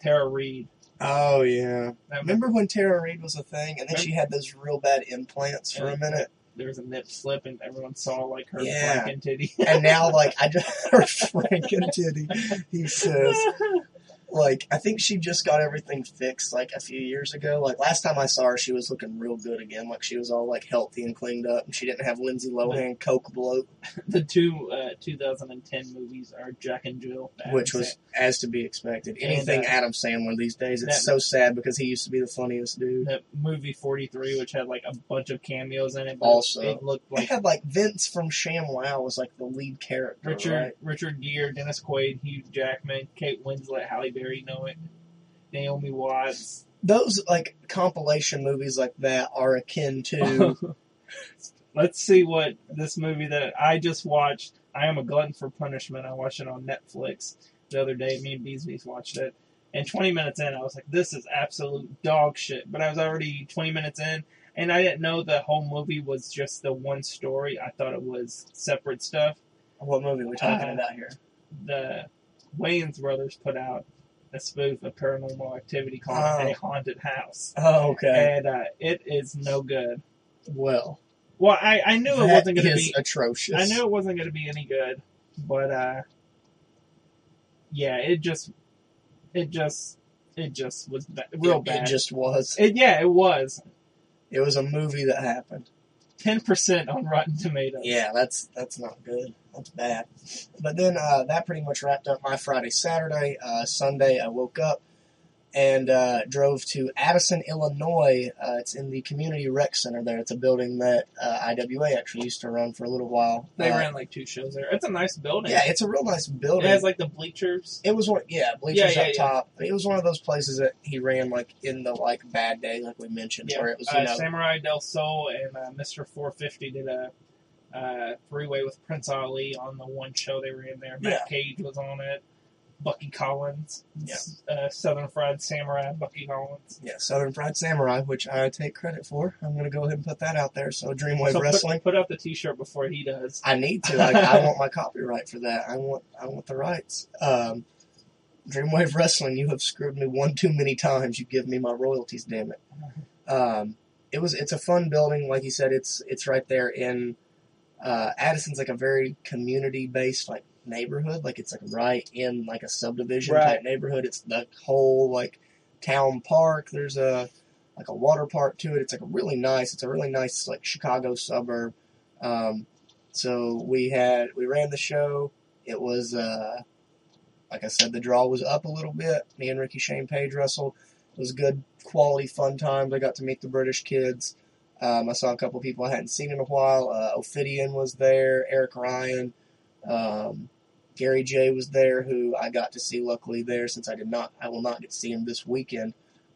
Tara Reid. Oh yeah. Remember when Tara Reid was a thing, and then she had those real bad implants for a minute, There was a nip slip, and everyone saw like her Yeah. Franken titty. and now <laughs> like I just <laughs> heard Franken Titty. He says <laughs> like I think she just got everything fixed like a few years ago. Like last time I saw her, she was looking real good again. Like she was all like healthy and cleaned up, and she didn't have Lindsay Lohan coke bloat, the two uh, 2010 movies are Jack and Jill, Adam which was Sand- as to be expected. Anything uh, Adam Sandler these days, it's so sad because he used to be the funniest dude. that movie 43, which had like a bunch of cameos in it. But Also. it looked It had like Vince from ShamWow was like the lead character, Richard right? Richard Gere, Dennis Quaid, Hugh Jackman, Kate Winslet, Halle Berry, know it, Naomi Watts. those like compilation movies like that are akin to <laughs> Let's see what this movie that I just watched. I am a glutton for punishment. I watched it on Netflix the other day. Me and Beesbees watched it. And 20 minutes in, I was like, this is absolute dog shit. But I was already 20 minutes in, and I didn't know the whole movie was just the one story. I thought it was separate stuff. what movie are we're talking Uh, about here. The Wayans brothers put out a spoof of paranormal activity called Oh. A Haunted House. Oh, okay. And uh, it is no good. Well, Well, I, I knew it wasn't going to be. atrocious. I knew it wasn't going to be any good, but uh, yeah, it just, it just, it just was ba- real it, bad. It just was. It- yeah, it was It was a movie that happened. Ten percent on Rotten Tomatoes. Yeah, that's that's not good. That's bad. But then uh, that pretty much wrapped up my Friday, Saturday. Uh, Sunday, I woke up and uh, drove to Addison, Illinois. Uh, it's in the Community Rec Center there. It's a building that uh, IWA actually used to run for a little while. they Uh, ran like two shows there. It's a nice building. Yeah, it's a real nice building. it has like the bleachers. It was one, yeah, bleachers Yeah, yeah, up yeah. top. It was one of those places that he ran like in the like bad day, like we mentioned, where it was you uh, know Samurai Del Sol and uh, Mr. 450 did a uh, three-way with Prince Ali on the one show they were in there. Matt Cage was on it. Bucky Collins, Yeah. uh, Southern Fried Samurai, Bucky Collins. yeah Southern Fried Samurai, which I take credit for. I'm gonna go ahead and put that out there. So Dreamwave So put, Wrestling. put out the T-shirt before he does. I need to. I, I <laughs> want my copyright for that. I want. I want the rights. Um, Dreamwave Wrestling. You have screwed me one too many times. You give me my royalties. Damn it. Um, it was. It's a fun building. Like you said, it's it's right there in uh, Addison's. Like a very community based like neighborhood. Like it's like right in like a subdivision Right. type neighborhood. It's the whole like town park. There's a like a water park to it. It's like a really nice. It's a really nice like Chicago suburb. Um, so we had we ran the show. It was uh, like I said, the draw was up a little bit. Me and Ricky Shane Page wrestled. It was good, quality, fun times. I got to meet the British kids. Um, I saw a couple people I hadn't seen in a while. Uh, Ophidian was there. Eric Ryan. Um, Gary J was there, who I got to see luckily there since I did not. I will not get to see him this weekend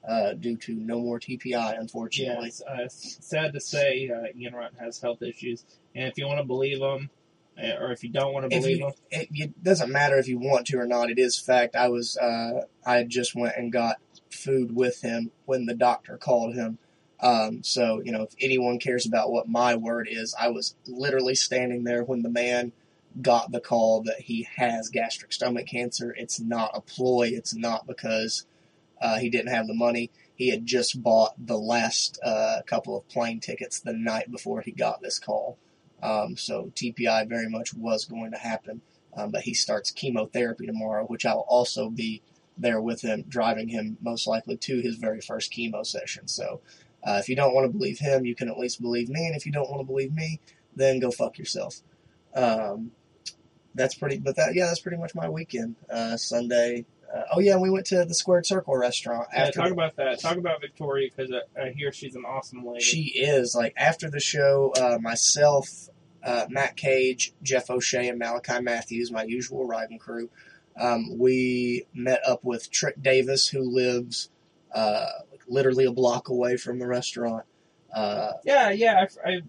uh, due to no more TPI, unfortunately. it's, uh, sad to say uh, Ian Rotten has health issues, and if you want to believe him, uh, or if you don't want to believe you, him, it, it doesn't matter if you want to or not. It is fact. I was. Uh, I just went and got food with him when the doctor called him. Um, so you know, if anyone cares about what my word is, I was literally standing there when the man got the call that he has gastric stomach cancer. It's not a ploy. It's not because uh, he didn't have the money. He had just bought the last uh, couple of plane tickets the night before he got this call. Um, so TPI very much was going to happen. Um, but he starts chemotherapy tomorrow, which I'll also be there with him, driving him most likely to his very first chemo session. So uh, if you don't want to believe him, you can at least believe me. And if you don't want to believe me, then go fuck yourself. Um, that's pretty, but that, yeah, that's pretty much my weekend. Uh, Sunday. Uh, oh yeah, we went to the Squared Circle restaurant yeah, after talk the- about that. Talk about Victoria because I, I hear she's an awesome lady. She is like after the show, uh, myself, uh, Matt Cage, Jeff O'Shea, and Malachi Matthews, my usual riding crew. Um, we met up with Trik Davis, who lives uh, literally a block away from the restaurant. Uh, yeah, yeah. I, I-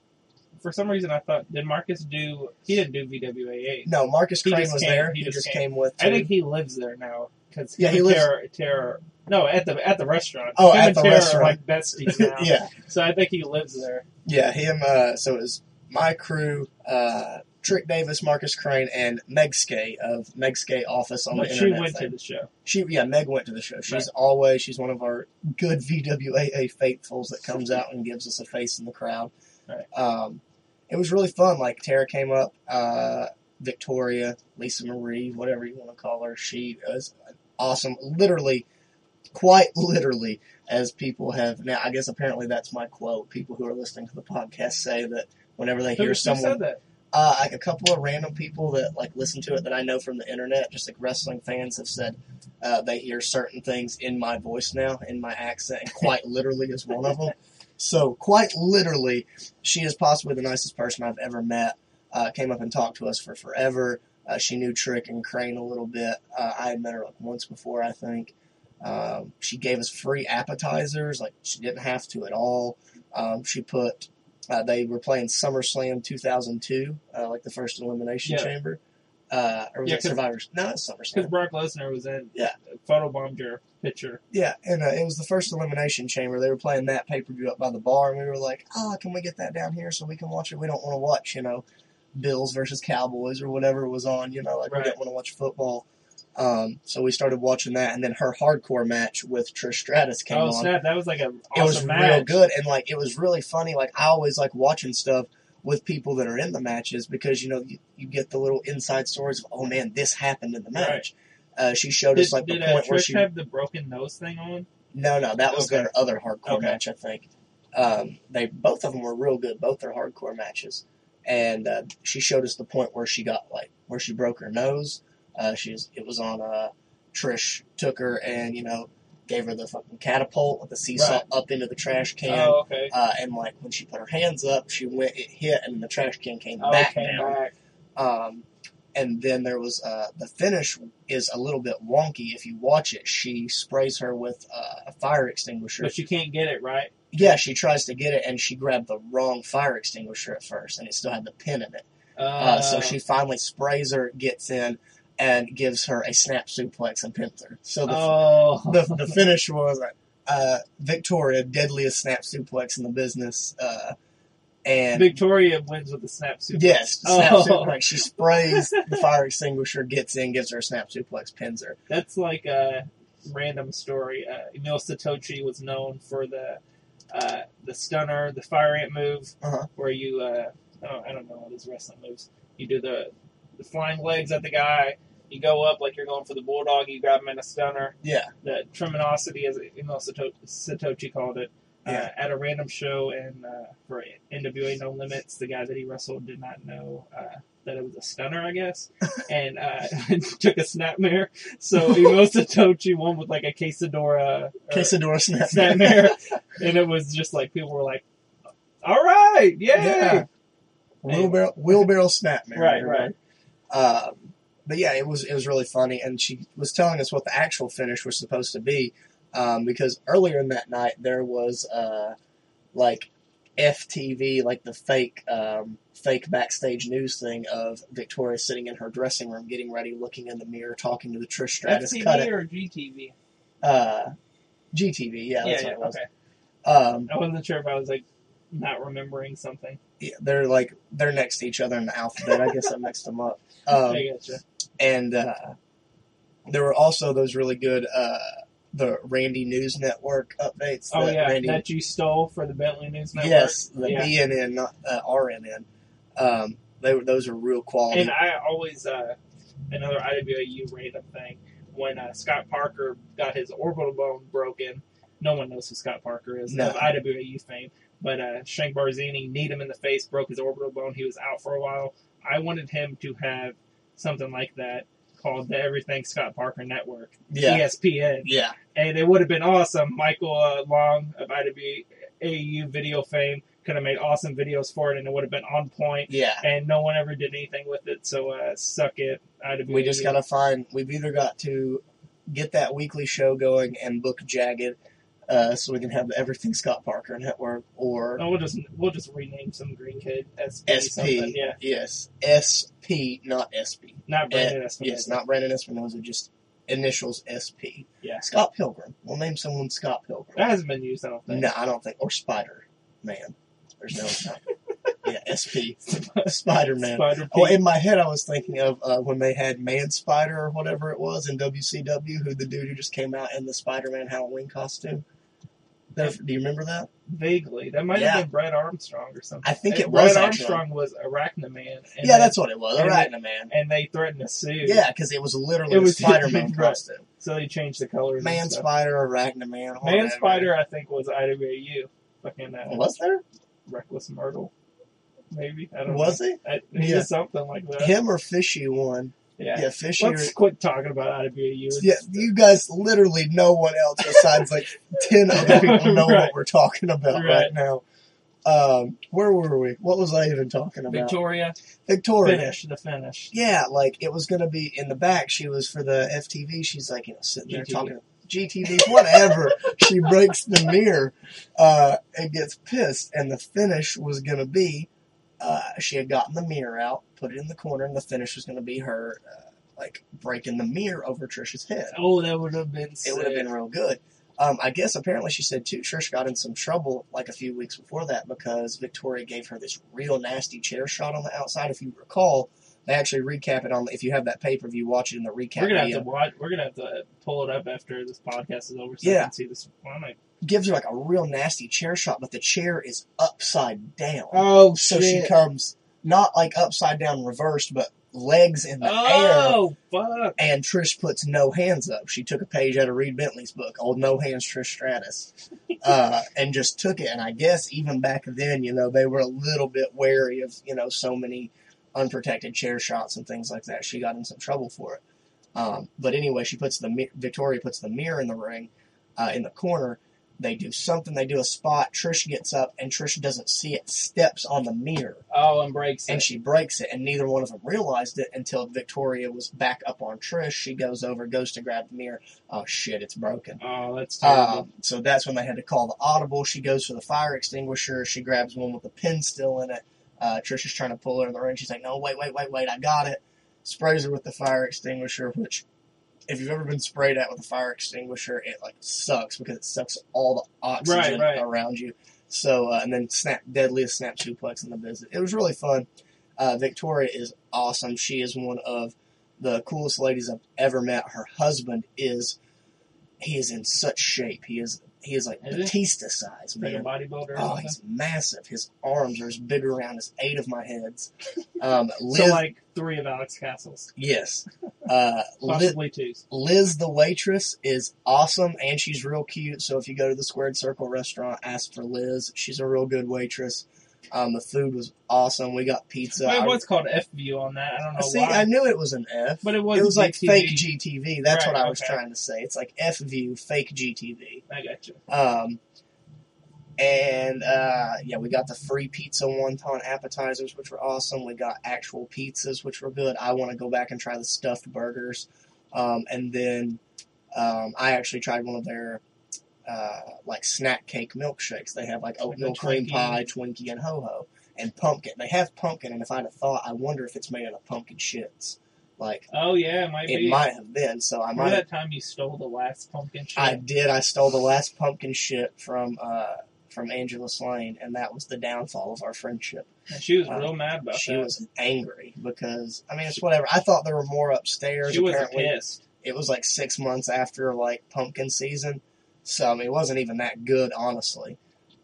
for some reason I thought did Marcus do? He didn't do VWA8. no, Marcus He Crane was came- there. he He, just just came. came, with. I think he lives there now because Yeah, he lives- Tara, no, at the at the restaurant. Oh, him at the Tara restaurant. like besties <laughs> now. yeah, So I think he lives there. yeah. Him. Uh, so it was my crew. Uh, Trik Davis, Marcus Crane, and Meg Skay of Meg Skay Office on But the she internet. She went thing. to the show. She yeah, Meg went to the show. She's Right. always she's one of our good VWAA faithfuls that comes <laughs> out and gives us a face in the crowd. Right. Um, it was really fun. Like Tara came up, uh, Victoria, Lisa Marie, whatever you want to call her. She was awesome. Literally, quite literally, as people have now. I guess apparently that's my quote. People who are listening to the podcast say that whenever they Who, hear someone said that? uh, like a couple of random people that like listen to it that I know from the internet, just like wrestling fans have said uh, they hear certain things in my voice now, in my accent, and quite literally is one of them. <laughs> So quite literally, she is possibly the nicest person I've ever met. Uh, came up and talked to us for forever. Uh, she knew Trik and Crane a little bit. Uh, I had met her like once before, I think. Um, she gave us free appetizers, like she didn't have to at all. Um, she put uh, they were playing SummerSlam 2002, uh, like the first Elimination Yeah. Chamber. Uh, or was Yeah, it Survivors? No, it's Because Brock Lesnar was in Yeah. photobombed your picture. Yeah, and uh, it was the first Elimination Chamber. They were playing that pay per view up by the bar, and we were like, "Oh, can we get that down here so we can watch it? We don't want to watch, you know, Bills versus Cowboys or whatever was on. You know, like Right. we didn't want to watch football." Um, so we started watching that, and then her hardcore match with Trish Stratus came oh on. snap! That was like a awesome it was match. real good and like it was really funny like i always like watching stuff with people that are in the matches because you know you, you get the little inside stories of oh man this happened in the match uh, she showed Did, us like did the uh, point where Trish she have the broken nose thing on? no no that was Okay. their other hardcore Okay. match i think um, they both of them were real good both their hardcore matches and uh, she showed us the point where she got like where she broke her nose uh, she was it was on uh, trish took her and you know gave her the fucking catapult with the seesaw Right. up into the trash can Oh, okay. uh, and like when she put her hands up, she went, it hit, and the trash can came Oh, back came down. back. Um, and then there was uh, the finish is a little bit wonky. If you watch it, she sprays her with uh, a fire extinguisher. But you can't get it right. yeah, she tries to get it, and she grabbed the wrong fire extinguisher at first, and it still had the pin in it. Uh, Uh, so she finally sprays her, gets in, and gives her a snap suplex and pins her. So the Oh. the, the finish was uh, Victoria, deadliest snap suplex in the business. And Victoria wins with the snap suplex. yes, snap Oh. suplex. She sprays the fire extinguisher, gets in, gives her a snap suplex, pins her. That's like a random story. Uh, Emil Sitoci was known for the uh, the stunner, the fire ant move, Uh-huh. where you uh, oh, I don't know all these wrestling moves. You do the the flying legs at the guy. You go up like you're going for the bulldog. You grab him in a stunner. Yeah, The tremonosity, as Emil Sato- Sitoci called it. Yeah. uh, at a random show, and uh, for NWA No Limits, the guy that he wrestled did not know uh, that it was a stunner, I guess, <laughs> and uh, <laughs> took a snapmare. So he must have told you one with like a quesadora, or Quesadora snap. snapmare, <laughs> and it was just like people were like, "All right, yay!" Yeah. Wheelbarrow, wheelbarrow snap, man. Right, right. Um, but yeah, it was it was really funny, and she was telling us what the actual finish was supposed to be, um, because earlier in that night there was uh, like FTV, like the fake um, fake backstage news thing of Victoria sitting in her dressing room, getting ready, looking in the mirror, talking to the Trish Stratus. Cut FTV it. or GTV? Uh, GTV, yeah, Yeah, that's yeah, what it was. okay. Um, I wasn't sure if I was like not remembering something. yeah, they're like they're next to each other in the alphabet. I guess I mixed them up. <laughs> Um, I gotcha. and uh, there were also those really good uh, the Randy News Network updates. Oh that yeah, Randy, that you stole for the Bentley News Network. yes, the Yeah. BNN, not uh, RNN. Um, they were those are real quality. And I always uh, another IWAU random thing when uh, Scott Parker got his orbital bone broken. No one knows who Scott Parker is No. of IWAU fame, but uh, Shank Barzini kneed him in the face, broke his orbital bone. He was out for a while. I wanted him to have something like that called the Everything Scott Parker Network, yeah, ESPN. yeah, and it would have been awesome. Michael uh, Long of AU video fame could have made awesome videos for it, and it would have been on point. yeah. And no one ever did anything with it, so uh, suck it. We just gotta find. We've either got to get that weekly show going and book Jagged, uh, so we can have Everything Scott Parker Network, or Oh, we'll just we'll just rename some green kid SP, SP. something. Yeah, Yes, SP, not SP. not Brandon Eh, Espinosa. Yes, not Brandon Espinosa, just initials SP. Yeah. Scott Pilgrim. We'll name someone Scott Pilgrim. That hasn't been used. I don't think. No, I don't think. Or Spider Man. There's no. <laughs> SP. Spider Man. Oh, in my head, I was thinking of uh, when they had Man Spider or whatever it was in WCW, who the dude who just came out in the Spider Man Halloween costume. There- Do you remember that? Vaguely, that might Yeah. have been Brad Armstrong or something. I think it was Brad actually. Armstrong was Arachnaman. And yeah, then- that's what it was. and Arachna Man. And they threatened to sue. Yeah, because it was literally It was- Spider Man <laughs> right. costume. So they changed the colors. Man. Spider, Arachna Man. Man. Spider, I think, was IWAU. Fucking uh, Was there? Reckless Myrtle. Maybe. I don't Was know. he? I, he Yeah. was something like that. Him or Fishy one? yeah. Yeah, Fishy. Let's quit talking about IWAU. It's- Yeah, you guys literally no one else besides like <laughs> ten other people know Right. what we're talking about right, Right. now. Um, where were we? What was I even talking about? Victoria. Victoria. Finish. The finish. Yeah, like it was gonna be in the back. She was for the FTV. She's like you know sitting there GTV. talking GTV, whatever. she breaks the mirror uh, and gets pissed. And the finish was gonna be uh, she had gotten the mirror out, put it in the corner, and the finish was gonna be her uh, like breaking the mirror over Trisha's head. Oh, that would have been It would have been real good. Um, I guess apparently she said too. Trish got in some trouble like a few weeks before that because Victoria gave her this real nasty chair shot on the outside. If you recall, they actually recap it on. If you have that pay per view, watch it in the recap We're gonna have to watch. We're gonna have to pull it up after this podcast is over, so Yeah. can see this. Am I? Gives her like a real nasty chair shot, but the chair is upside down. Oh so she comes not like upside down reversed, but legs in the air. Oh fuck! And Trish puts no hands up. She took a page out of Reed Bentley's book, old No Hands Trish Stratus, <laughs> uh, and just took it. And I guess even back then, you know, they were a little bit wary of, you know, so many unprotected chair shots and things like that. She got in some trouble for it. Um, but anyway, she puts the Victoria puts the mirror in the ring, uh, in the corner. They do something. They do a spot. Trish gets up, and Trish doesn't see it. Steps on the mirror, Oh, and breaks it. and she breaks it, and neither one of them realized it until Victoria was back up on Trish. She goes over, goes to grab the mirror. Oh shit, it's broken. Oh, that's terrible. Um, so that's when they had to call the audible. She goes for the fire extinguisher. She grabs one with a pin still in it. Uh, Trish is trying to pull her in the ring. She's like, "No, wait, wait, wait, wait! I got it." Sprays her with the fire extinguisher, which, if you've ever been sprayed at with a fire extinguisher, it like sucks because it sucks all the oxygen Right, right. around you. So, uh, and then snap deadliest snap suplex in the business. It was really fun. Uh, Victoria is awesome. She is one of the coolest ladies I've ever met. Her husband is he is in such shape. He is he is like Is? Batista size, Like a man. bodybuilder. Oh, he's massive. His arms are as big around as eight of my heads. <laughs> Um, Liz, so like three of Alex Castle's, yes. <laughs> Uh, possibly two. Liz, the waitress, is awesome and she's real cute. So if you go to the Squared Circle restaurant, ask for Liz. She's a real good waitress. Um, the food was awesome. We got pizza. Well, it I- called F View on that. I don't know See, why, I knew it was an F. but it was. it was like fake GTV. That's Right, what I was okay. trying to say. It's like F view, fake GTV. I got you. Um, and uh, yeah, we got the free pizza wonton appetizers, which were awesome. We got actual pizzas, which were good. I want to go back and try the stuffed burgers. Um, and then um, I actually tried one of their uh, like snack cake milkshakes. They have like oatmeal cream pie, Twinkie, and ho ho, and pumpkin. They have pumpkin, and if I'd have thought, I wonder if it's made out of pumpkin shits. Like Oh yeah, it might it be. might have been. So I Remember might. that time you stole the last pumpkin shit? I did. I stole the last pumpkin shit from uh, from Angelus Layne, and that was the downfall of our friendship. and she was uh, real mad about it. She that. was angry because I mean it's whatever. I thought there were more upstairs. She was Apparently, pissed. it was like six months after like pumpkin season, so I mean it wasn't even that good, honestly.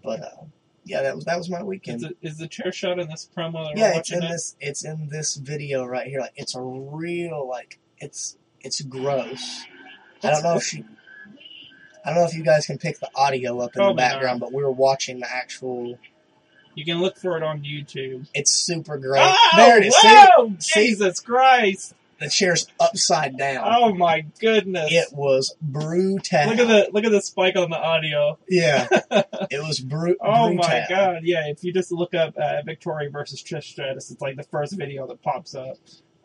But uh, yeah, that was that was my Is, weekend. it, is the chair shot in this promo that yeah, it's in now? this. It's in this video right here. Like it's a real like it's it's gross. I don't know if she. I don't know if you guys can pick the audio up in Probably the background, but we were watching the actual. You can look for it on YouTube. It's super great. Oh, there it is. Whoa! See? Jesus Christ! The chair's upside down. Oh my goodness! It was brutal. Look at the look at the spike on the audio. Yeah, <laughs> it was bru- Oh brutal. my god! Yeah, if you just look up uh, Victoria versus Trish Stratus, it's like the first video that pops up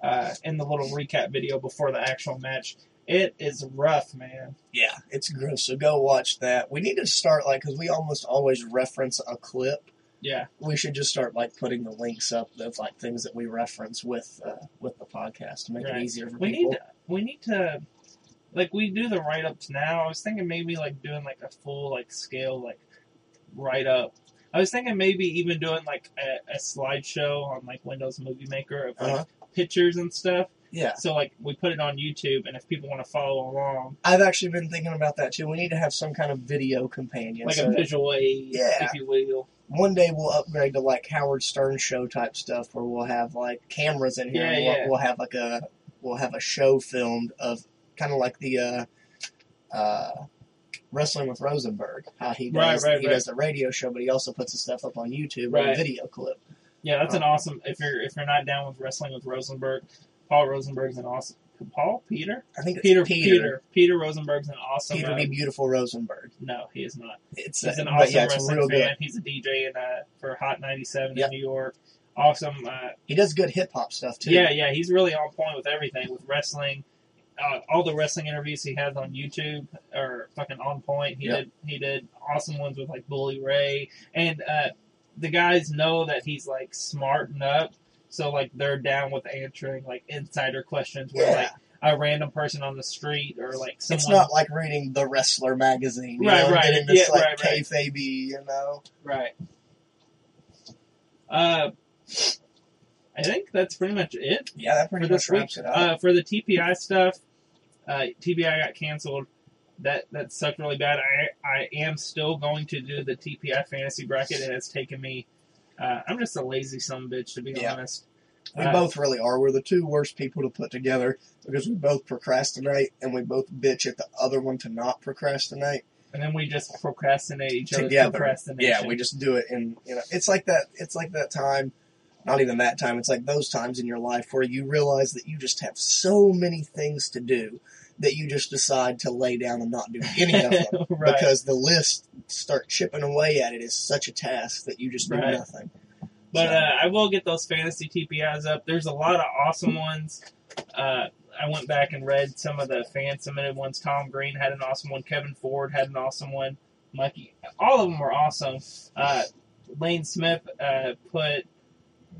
uh, in the little recap video before the actual match. It is rough, man. Yeah, it's gross. So go watch that. We need to start like because we almost always reference a clip. Yeah, We should just start like putting the links up of like things that we reference with uh, with the podcast to make Right. it easier for we people. need we need to like we do the write ups now. I was thinking maybe like doing like a full like scale like write up. I was thinking maybe even doing like a, a slideshow on like Windows Movie Maker of like Uh-huh. pictures and stuff. Yeah, So like we put it on YouTube, and if people want to follow along, I've actually been thinking about that too. We need to have some kind of video companion. like so a visual aid, Yeah. if you will. One day we'll upgrade to like Howard Stern show type stuff where we'll have like cameras in here. Yeah, and we'll, yeah. we'll have like a we'll have a show filmed of kind of like the uh, uh, wrestling with Rosenberg. How he does Right, right, he right. does the radio show, but he also puts the stuff up on YouTube or a video clip. Yeah, that's an Oh. awesome. If you're if you're not down with wrestling with Rosenberg, Paul Rosenberg's an awesome. Paul Peter I think it's Peter Peter. Peter Peter Rosenberg's an awesome. Peter uh, be beautiful Rosenberg. no, he is not. It's He's uh, an awesome yeah, wrestling fan. good. He's a DJ in, uh, for Hot 97 Yep. in New York. Awesome. Uh, He does good hip hop stuff too. yeah, yeah, he's really on point with everything with wrestling. Uh, all the wrestling interviews he has on YouTube are fucking on point. He Yep. did he did awesome ones with like Bully Ray, and uh, the guys know that he's like smarting up, so like they're down with answering like insider questions where Yeah. like a random person on the street or like someone It's not like reading the Wrestler magazine, you Right, know, right, getting this yeah, like right, right. kayfabe, you know. Right. Uh, I think that's pretty much it Yeah, that for pretty much week. wraps it up. Uh, for the TPI stuff, uh, TPI got canceled. That that sucked really bad. I I am still going to do the TPI fantasy bracket. It has taken me. Uh, I'm just a lazy son of a bitch to be Yeah. honest. We Uh, both really are. We're the two worst people to put together because we both procrastinate and we both bitch at the other one to not procrastinate And then we just procrastinate each other's together. procrastination. Yeah, we just do it, and you know, it's like that. It's like that time. Not even that time. It's like those times in your life where you realize that you just have so many things to do that you just decide to lay down and not do any of them <laughs> right. because the list start chipping away at it is such a task that you just do Right. nothing. But So- uh, I will get those fantasy TPIs up. There's a lot of awesome ones. Uh, I went back and read some of the fan submitted ones. Tom Green had an awesome one. Kevin Ford had an awesome one. Mikey, all of them were awesome. Uh, Lane Smith uh, put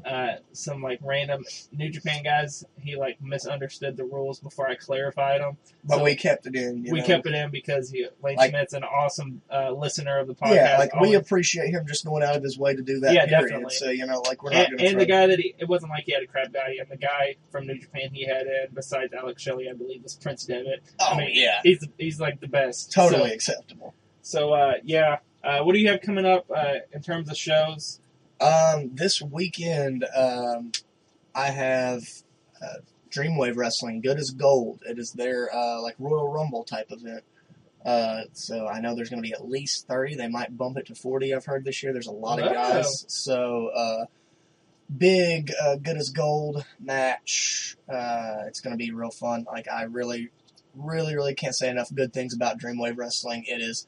uh, some like random New Japan guys. He like misunderstood the rules before I clarified them. but So we kept it in. You we know? kept it in because he, Lane Like- Smith's an awesome uh, listener of the podcast. Yeah, like we appreciate him just going out of his way to do that. Yeah, period. definitely. So you know, like we're not and, going to. and the guy that he, it wasn't like he had a crap guy. And the guy from New Japan he had in, besides Alex Shelley, I believe, was Prince Devitt. Oh I mean, yeah, He's he's like the best. totally So, acceptable. So uh, yeah, uh, what do you have coming up uh, in terms of shows? Um, this weekend, um, I have uh, Dreamwave Wrestling, Good as Gold. It is their uh, like Royal Rumble type event. Uh, so I know there's going to be at least 30. They might bump it to 40. I've heard this year. There's a lot of guys. So uh, big, uh, Good as Gold match. Uh, it's going to be real fun. Like I really, really, really can't say enough good things about Dreamwave Wrestling. It is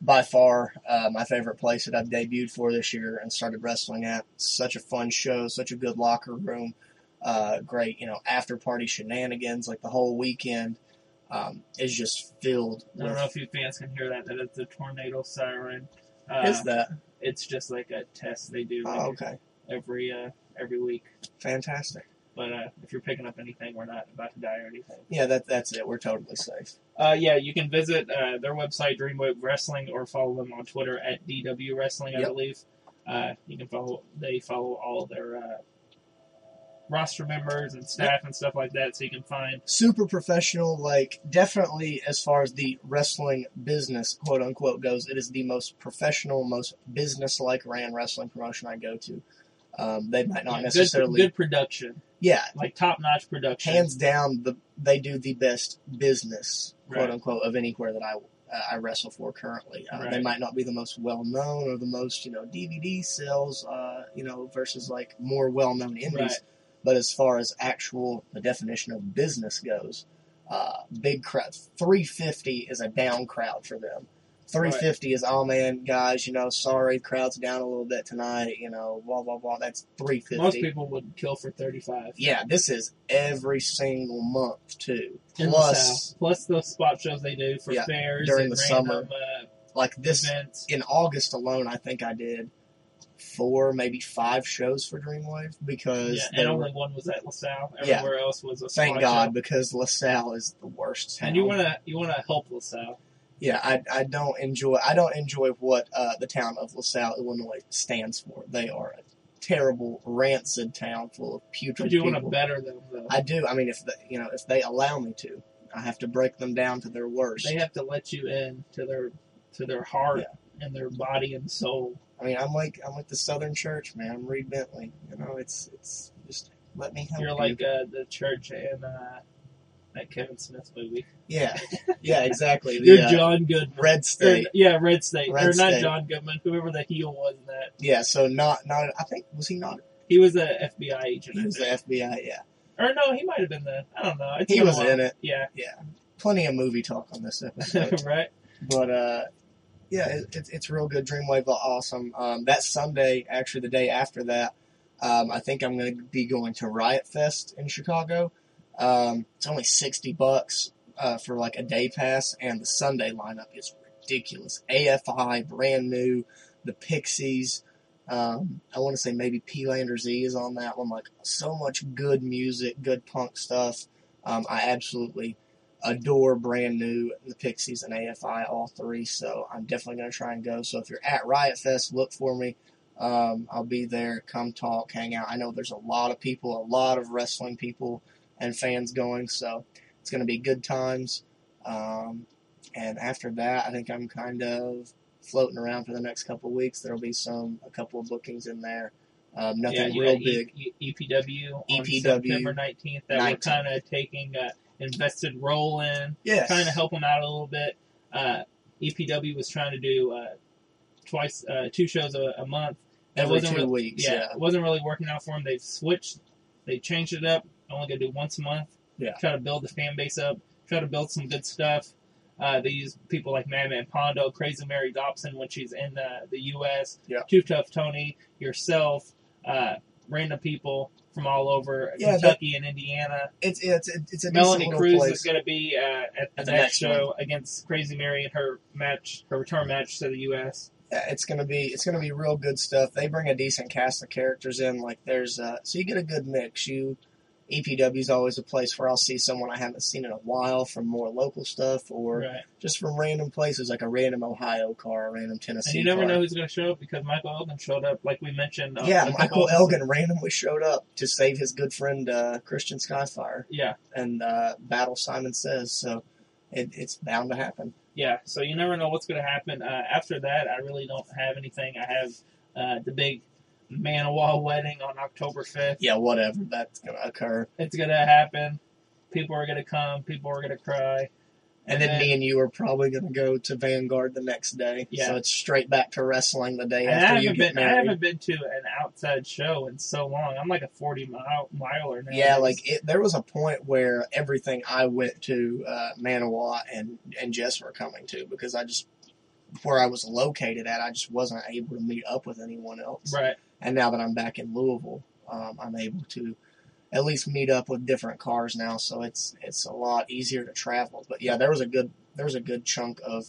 by far uh, my favorite place that I've debuted for this year and started wrestling at. Such a fun show, such a good locker room, uh, great you know after party shenanigans like the whole weekend um, is just filled I don't know if you fans can hear that. That it's a tornado siren. Uh, is that? It's just like a test they do Oh, okay, every uh, every week. fantastic. But uh, if you're picking up anything, we're not about to die or anything. Yeah, that that's it. We're totally safe. Uh, yeah, you can visit uh, their website, Dreamwave Wrestling, or follow them on Twitter at DW Wrestling, I Yep. believe. Uh, you can follow. They follow all their uh, roster members and staff and stuff like that, so you can find. Super professional, like definitely as far as the wrestling business, quote unquote, goes. It is the most professional, most business like ran wrestling promotion I go to. Um, they might not yeah, necessarily, good, good production, yeah, like top notch production. hands down, the they do the best business, quote Right. unquote, of anywhere that I uh, I wrestle for currently. Uh, They might not be the most well known or the most you know DVD sales, uh, you know, versus like more well known indies. Right. But as far as actual the definition of business goes, uh, big crowd. Three fifty is a down crowd for them. Three fifty is oh man, guys, you know, sorry, crowd's down a little bit tonight. You know, blah blah blah. That's three fifty. Most people would kill for thirty five. Yeah, this is every single month too. In the Plus, South. plus the spot shows they do for Yeah, fairs during the random, summer. uh, like this events. in August alone, I think I did four, maybe five shows for Dreamwave because Yeah, and were, only one was at LaSalle. Yeah. Everywhere else was a thank God show. because LaSalle is the worst town. And you wanna you wanna help LaSalle. Yeah, I, I don't enjoy I don't enjoy what uh, the town of LaSalle, Illinois stands for. They are a terrible, rancid town full of putrid But you want to better them though. I do. I mean, if they, you know, if they allow me to, I have to break them down to their worst. they have to let you in to their to their heart and their body and soul. I mean, I'm like I'm like the Southern Church, man. I'm Reed Bentley. You know, it's it's just let me help You're you. like uh, the church in uh, that Kevin Smith movie. yeah, <laughs> yeah, exactly. The, You're uh, John Goodman. Red Or, State. yeah, Red State. Red or not State. John Goodman, whoever the heel was in that. Yeah, so not not. I think was he not? He was a FBI agent. He was the. FBI. Yeah, Or no, he might have been the. I don't know. It's he was while. in it. Yeah. Yeah. Plenty of movie talk on this episode, <laughs> right. but uh, yeah, it, it's it's real good. Dreamwave, awesome. Um, that Sunday, actually, the day after that, um, I think I'm going to be going to Riot Fest in Chicago. Um, it's only sixty bucks uh, for like a day pass, and the Sunday lineup is ridiculous. AFI, brand new. The Pixies. Um, I want to say maybe P Lander Z is on that one. Like so much good music, good punk stuff. Um, I absolutely adore brand new the Pixies and AFI, all three. So I'm definitely going to try and go. So if you're at Riot Fest, look for me. Um, I'll be there. Come talk, hang out. I know there's a lot of people, a lot of wrestling people and fans going. So it's going to be good times. Um, and after that, I think I'm kind of floating around for the next couple of weeks. There'll be some a couple of bookings in there. Um, nothing yeah, real big. E- E- EPW on EPW, September 19th that we're kind of taking a invested role in, Yes. trying to help them out a little bit. Uh, EPW was trying to do uh, twice, uh, two shows a, a month. That every wasn't two really, weeks. yeah, Yeah. it wasn't really working out for them. They've switched, they changed it up. Only gonna do once a month. Yeah. Try to build the fan base up. Try to build some good stuff. Uh, they use people like Madman Pondo, Crazy Mary Dobson when she's in uh, the U.S. Yeah. Too Tough Tony, yourself, uh, random people from all over Yeah, that- Kentucky and Indiana. It's it's it's a Melanie Cruz little is going to be uh, at the, At the next, next show against Crazy Mary in her match, her return match to the U.S. Yeah, it's gonna be it's gonna be real good stuff. They bring a decent cast of characters in. Like there's uh, so you get a good mix. You EPW is always a place where I'll see someone I haven't seen in a while from more local stuff or Right. just from random places like a random Ohio car, a random Tennessee. And you never car. know who's going to show up because Michael Elgin showed up, like we mentioned. uh, yeah, Michael Elgin randomly showed up to save his good friend uh, Christian Skyfire Yeah, and uh, battle Simon Says. So it, it's bound to happen. yeah, so you never know what's going to happen. Uh, after that, I really don't have anything. I have uh, the big Manawa wedding on October 5th. Yeah, whatever that's gonna occur. It's going to happen. People are going to come. People are going to cry. And then me and you are probably gonna go to Vanguard the next day. Yeah. So it's straight back to wrestling the day And after you get been. I haven't been to an outside show in so long. I'm like a 40 mile miler now. Yeah, like it, there was a point where everything I went to uh, Manawa and and Jess were coming to because I just where I was located at, I just wasn't able to meet up with anyone else. right. And now that I'm back in Louisville, um, I'm able to at least meet up with different cars now, so it's it's a lot easier to travel. But yeah, there was a good there was a good chunk of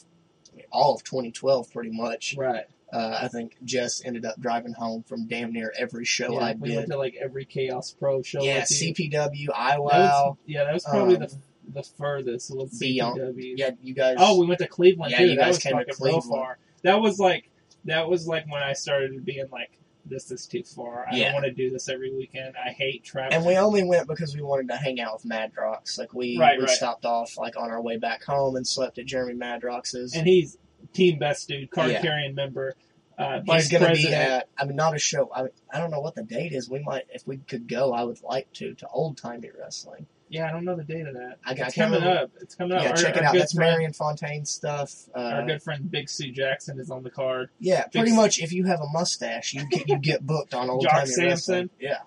I mean, all of 2012 pretty much. Right. Uh, I think Jess ended up driving home from damn near every show yeah, I we did. We went to like every Chaos Pro show. yeah. CPW, IWOW. was- yeah, that was probably um, the the furthest was Beyond- CPW. Yeah, you guys. Oh, we went to Cleveland Yeah, too. you that guys came to Cleveland. far. That was like that was like when I started being like, this is too far. I Yeah. don't want to do this every weekend. I hate traveling. and we only went because we wanted to hang out with Madrox. Like we, Right, we right. stopped off like on our way back home and slept at Jeremy Madrox's. and he's team best dude, card Yeah. carrying member, uh, He's going to be at. I mean, not a show. I, I don't know what the date is. We might, if we could go, I would like to to old timey wrestling. Yeah, I don't know the date of that. I- it's coming remember. up. It's coming up. yeah, Our- check it our out. That's friend- Marion Fontaine stuff. Uh, Our good friend Big Sue Jackson is on the card. yeah, Big pretty S- much. If you have a mustache, you get, you get booked on old Jock timey Sampson. wrestling. Yeah,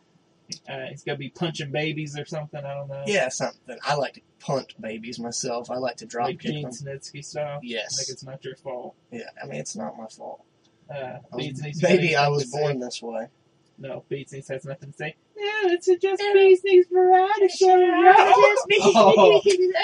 Uh, he's gonna be punching babies or something. I don't know. yeah, something. I like to punt babies myself. I like to drop like kick Gene them. Snitsky style. Yes. Like it's not your fault. Yeah, I mean it's not my fault. Uh, I was, baby, I was born this way. No, Beats needs has nothing to say. No, it's a just Beats needs variety show. Oh.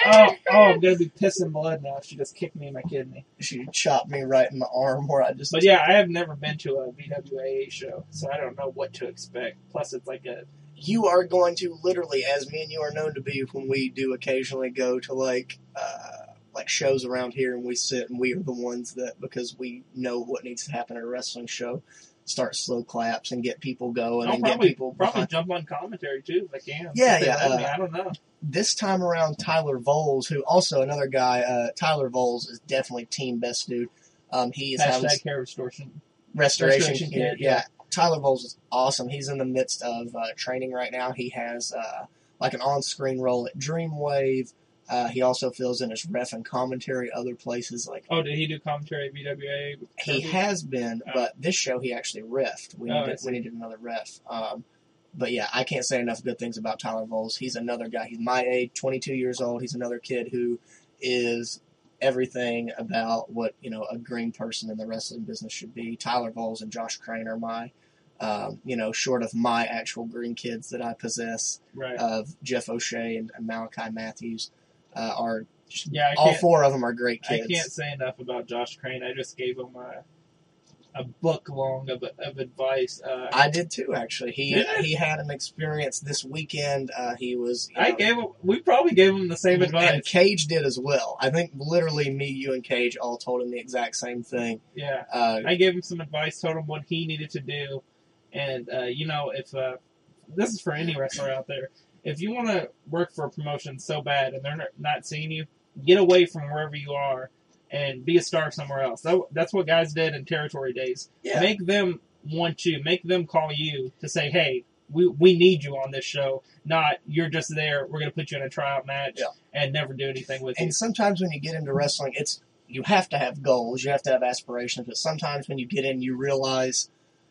Oh, oh, I'm gonna be pissing blood now if she just kicked me in my kidney. She chopped me right in the arm where I just. But yeah, I have never been to a VWAA show, so I don't know what to expect. Plus, it's like a you are going to literally, as me and you are known to be, when we do occasionally go to like uh, like shows around here, and we sit and we are the ones that because we know what needs to happen at a wrestling show, start slow claps and get people going I'll and get probably people probably behind. jump on commentary too if I can. Yeah, yeah, let me, uh, I don't know. This time around, Tyler Voles, who also another guy, uh, Tyler Voles is definitely team best dude. Um, he is having Hashtag hair restoration. restoration, Restoration kid. Kid, Yeah. yeah. Tyler Voles is awesome. He's in the midst of uh, training right now. He has uh, like an on-screen role at Dreamwave. Uh, he also fills in as ref and commentary other places. Like Oh, did he do commentary at VWA? he has been, Oh. but this show he actually refed. We Oh, needed, we needed another ref. Um, but yeah, I can't say enough good things about Tyler Voles. He's another guy. He's my age, 22 years old. He's another kid who is everything about what you know a green person in the wrestling business should be. Tyler Voles and Josh Crane are my, um, you know, short of my actual green kids that I possess Right. of Jeff O'Shea and, and Malachi Matthews, uh, are yeah, all four of them are great kids. I can't say enough about Josh Crane. I just gave him a, a book long of, of advice. Uh, I did too, actually. He he had an experience this weekend. Uh, he was. I know, gave him. We probably gave him the same and advice. Cage did as well. I think literally me, you, and Cage all told him the exact same thing. Yeah, Uh, I gave him some advice, told him what he needed to do, and uh, you know, if uh, this is for any wrestler out there, if you want to work for a promotion so bad and they're not- not seeing you, get away from wherever you are and be a star somewhere else. That, that's what guys did in territory days. yeah, Make them want you. Make them call you to say, "Hey, we we need you on this show." Not you're just there. We're going to put you in a tryout match Yeah. and never do anything with you. and sometimes when you get into wrestling, it's you have to have goals, you have to have aspirations. But sometimes when you get in, you realize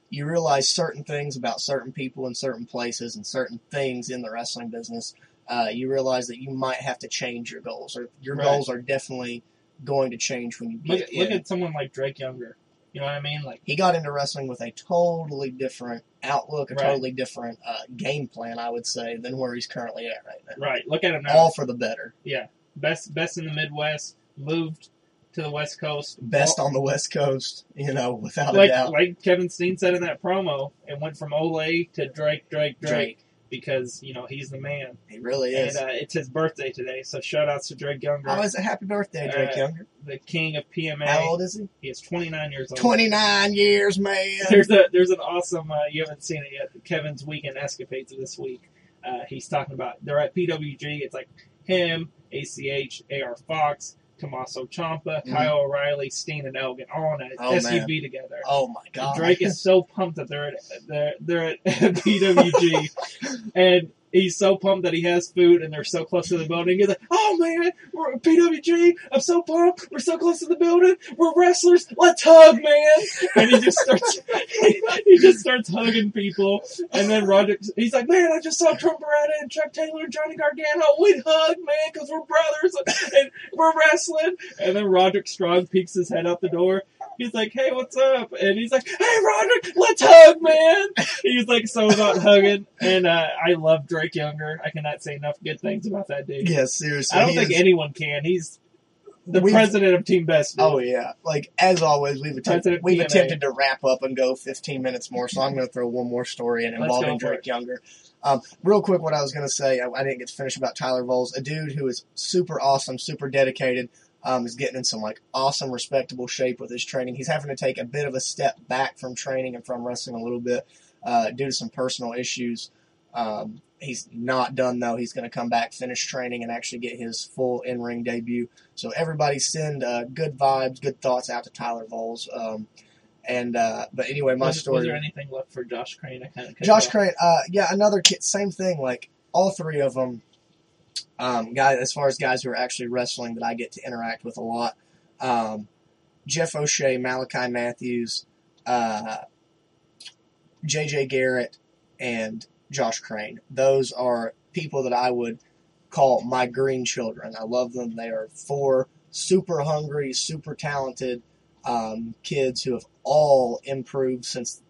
you realize certain things about certain people in certain places and certain things in the wrestling business. Uh, you realize that you might have to change your goals, or your Right. goals are definitely going to change when you Look, get at- look in. at someone like Drake Younger. You know what I mean? Like, he got into wrestling with a totally different outlook, a Right. totally different uh, game plan, I would say, than where he's currently at right now. right? Look at him now. All for the better. Yeah. Best best in the Midwest, moved to the West Coast. Best on the West Coast, you know, without a doubt. like Kevin Steen said in that promo, it went from Ole to Drake, Drake, Drake, Drake, because you know he's the man. he really And is. uh, it's his birthday today, so shout outs to Drake Younger, oh, is it happy birthday, Drake uh, Younger? the king of PMA. How old is he? He is 29 years old. 29 years, man. There's a there's an awesome uh, you haven't seen it yet. Kevin's weekend escapades of this week. Uh, he's talking about they're at PWG. It's like him, ACH, AR Fox, Tommaso Ciampa, Mhm. Kyle O'Reilly, Steen, and Elgin all in a Oh, SUV together. Oh my god. Drake is so pumped that they're at they're, they're at <laughs> PWG, <laughs> and he's so pumped that he has food, and they're so close to the building. He's like, "Oh man, we're PWG! I'm so pumped! We're so close to the building! We're wrestlers! Let's hug, man!" And he just starts <laughs> he just starts hugging people, and then Roderick he's like, "Man, I just saw Trent Beretta and Chuck Taylor and Johnny Gargano. We hug, man, because we're brothers and we're wrestling." And then Roderick Strong peeks his head out the door. He's like, "Hey, what's up?" And he's like, "Hey, Roderick, let's hug, man." He's like so about hugging, and uh, I love Drake Younger. I cannot say enough good things about that dude. Yeah, seriously. I don't think is- anyone can. He's the We've- president of Team Best. Oh yeah, like as always, we've attempted we've attempted to wrap up and go 15 minutes more. So I'm going to throw one more story in involving Drake it. Younger. Um, real quick, what I was going to say, I, I didn't get to finish about Tyler Voles, a dude who is super awesome, super dedicated. Um, is getting in some like awesome, respectable shape with his training. He's having to take a bit of a step back from training and from wrestling a little bit uh, due to some personal issues. Um, he's not done though. He's going to come back, finish training, and actually get his full in ring debut. So everybody send uh, good vibes, good thoughts out to Tyler Voles. Um, and uh, but anyway, my was, was there anything left for Josh Crane? I kind of Josh Crane, uh, yeah, another kid, same thing. Like all three of them, um, guys. As far as guys who are actually wrestling that I get to interact with a lot, um, Jeff O'Shea, Malachi Matthews, uh, J.J. Garrett, and Josh Crane. Those are people that I would call my green children. I love them. They are four super hungry, super talented um, kids who have all improved since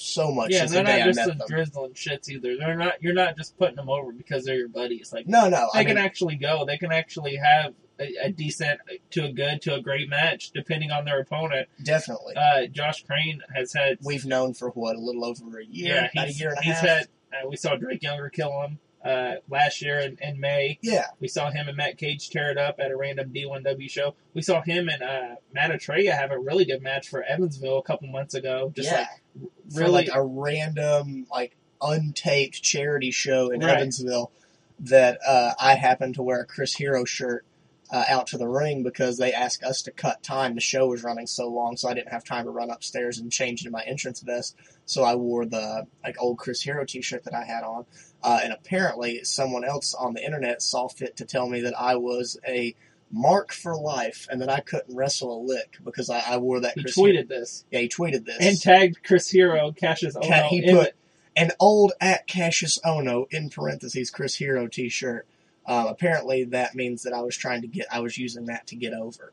so much Yeah, they're the not just some them. drizzling shits either. They're not. You're not just putting them over because they're your buddies. Like No, no. they I can mean, actually go. They can actually have a, a decent to a good to a great match depending on their opponent. definitely. Uh, Josh Crane has had We've known for what a little over a year, yeah, about a he's, year and a he's half. had. Uh, we saw Drake Younger kill him uh, last year in, in May. yeah, We saw him and Matt Cage tear it up at a random D1W show. We saw him and uh, Matt Atreya have a really good match for Evansville a couple months ago. Just yeah. like for really, like a random, like untaped charity show in Right. Evansville that uh, I happened to wear a Chris Hero shirt uh, out to the ring because they asked us to cut time. The show was running so long, so I didn't have time to run upstairs and change into my entrance vest. So I wore the like old Chris Hero T-shirt that I had on, uh, and apparently someone else on the internet saw fit to tell me that I was a mark for life and that I couldn't wrestle a lick because I, I wore that. he Chris tweeted this yeah, he tweeted this and tagged Chris Hero, Cassius Ono. Ca- he put it. an old at Cassius Ono in parentheses Chris Hero T-shirt. Um, apparently, that means that I was trying to get. I was using that to get over.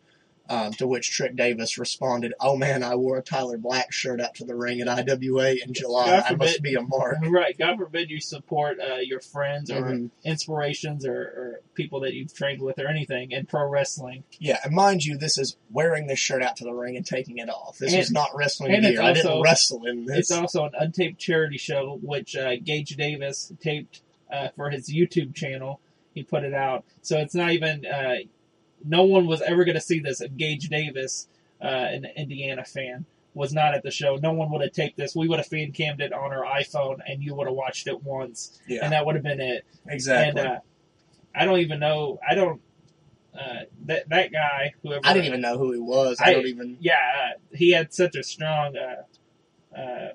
Um, to which Trik Davis responded, "Oh man, I wore a Tyler Black shirt out to the ring at IWA in July. God I must be a mark." <laughs> Right. God forbid you support uh, your friends or Mhm. inspirations or, or people that you've trained with or anything in pro wrestling. Yeah, and mind you, this is wearing this shirt out to the ring and taking it off. This And- is not wrestling gear. I didn't wrestle in this. It's also an untaped charity show, which uh, Gage Davis taped uh, for his YouTube channel. He put it out, so it's not even. No one was ever going to see this. Gage Davis, uh, an Indiana fan, was not at the show, no one would have taped this. We would have fan cammed it on our iPhone, and you would have watched it once, yeah, and that would have been it. exactly. And uh, I don't even know. I don't. Uh, that that guy, whoever I didn't even know who he was. I, I- don't even. yeah, uh, he had such a strong uh, uh,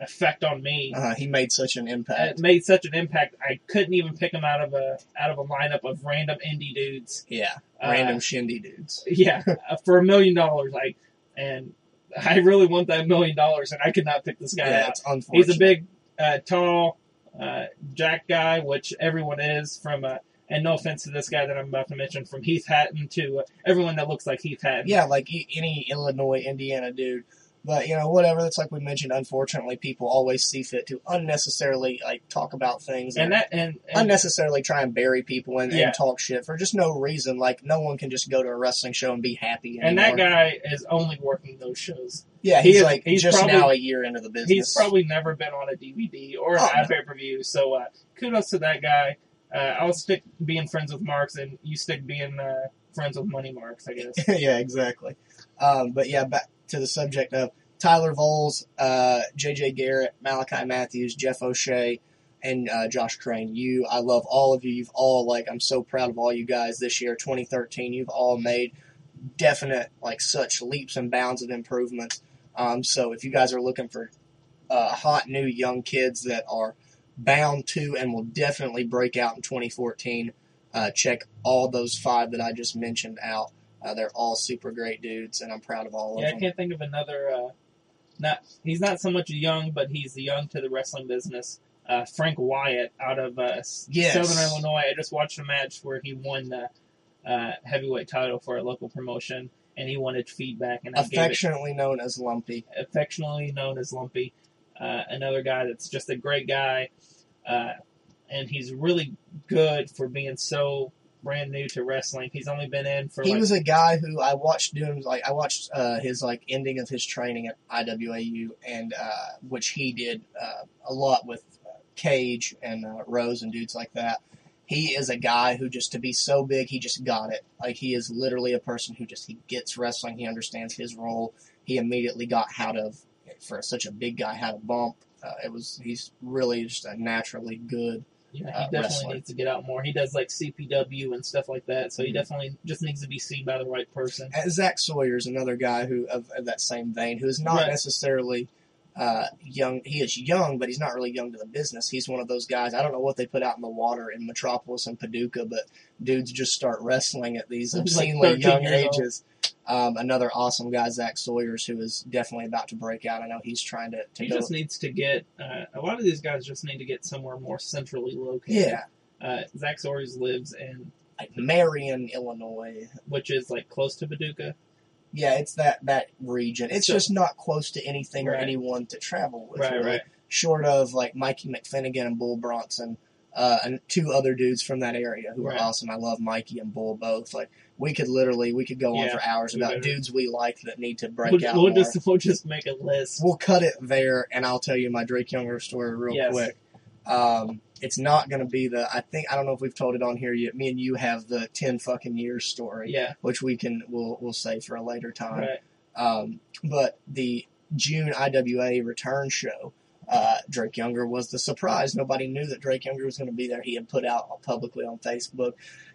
effect on me. Uh, he made such an impact. It made such an impact. I couldn't even pick him out of a out of a lineup of random indie dudes. Yeah, Uh, random shindy dudes. Yeah, uh, for a million dollars, like, and I really want that million dollars, and I could not pick this guy Yeah, out. it's unfortunate. He's a big, uh, tall, uh, jack guy, which everyone is from. Uh, and no offense to this guy that I'm about to mention, from Heath Hatton to uh, everyone that looks like Heath Hatton. Yeah, like any Illinois, Indiana dude. But you know, whatever. That's like we mentioned. Unfortunately, people always see fit to unnecessarily like talk about things and that and, and unnecessarily try and bury people and, Yeah. and talk shit for just no reason. Like no one can just go to a wrestling show and be happy. and that guy is only working those shows. yeah, he he's is- like he's just probably- now a year into the business. He's probably never been on a DVD or an Oh, no. pay per view. So uh, kudos to that guy. Uh, I'll stick being friends with Marks, and you stick being uh, friends with Money Marks, I guess. <laughs> yeah, exactly. Um, but yeah, back to the subject of Tyler Voles, uh, J.J. Garrett, Malachi Matthews, Jeff O'Shea, and uh, Josh Crane. You, I love all of you. You've all like, I'm so proud of all you guys this year, 2013. You've all made definite like such leaps and bounds of improvements. Um, so if you guys are looking for uh, hot new young kids that are bound to and will definitely break out in 2014, uh, check all those five that I just mentioned out. Uh, they're all super great dudes, and I'm proud of all Yeah, of them. Yeah, I can't think of another. Uh, not he's not so much young, but he's young to the wrestling business. Uh, Frank Wyatt out of uh, Yes. Southern Illinois. I just watched a match where he won the uh, heavyweight title for a local promotion, and he wanted feedback, and I gave it Affectionately known as Lumpy. affectionately known as Lumpy. Uh, another guy that's just a great guy, uh, and he's really good for being so brand new to wrestling. He's only been in for He like was a guy who I watched doing like I watched uh, his like ending of his training at IWAU, and uh, which he did uh, a lot with uh, Cage and uh, Rose and dudes like that. He is a guy who just to be so big, he just got it. Like he is literally a person who just he gets wrestling. He understands his role. He immediately got how to for such a big guy how to bump. Uh, it was he's really just a naturally good. Yeah, he uh, definitely wrestler. needs to get out more. He does like CPW and stuff like that, so he Mhm. definitely just needs to be seen by the right person. Uh, Zach Sawyer is another guy who of, of that same vein, who is not Right. necessarily uh, young. He is young, but he's not really young to the business. He's one of those guys. I don't know what they put out in the water in Metropolis and Paducah, but dudes just start wrestling at these He's <laughs> like obscenely young years old. ages. Um, another awesome guy, Zach Sawyer's, who is definitely about to break out. I know he's trying to, to He go. just needs to get uh, a lot of these guys just need to get somewhere more centrally located. yeah, Uh, Zach Sawyers lives in like Marion, Illinois. which is like close to Paducah. Yeah, it's that that region. It's So- just not close to anything or anyone to travel with. Right, really. right. short of like Mikey McFinnigan and Bull Bronson, uh, and two other dudes from that area who are Right. awesome. I love Mikey and Bull both. Like we could literally we could go on for hours about better. dudes we like that need to break We'll, out we'll just we'll just make a list. We'll cut it there, and I'll tell you my Drake Younger story real Yes. quick. Um, it's not going to be the. I think I don't know if we've told it on here yet. Me and you have the ten fucking years story, Yeah, which we can we'll we'll say for a later time. right. Um, but the June IWA return show, uh, Drake Younger was the surprise. Nobody knew that Drake Younger was going to be there. He had put out publicly on Facebook,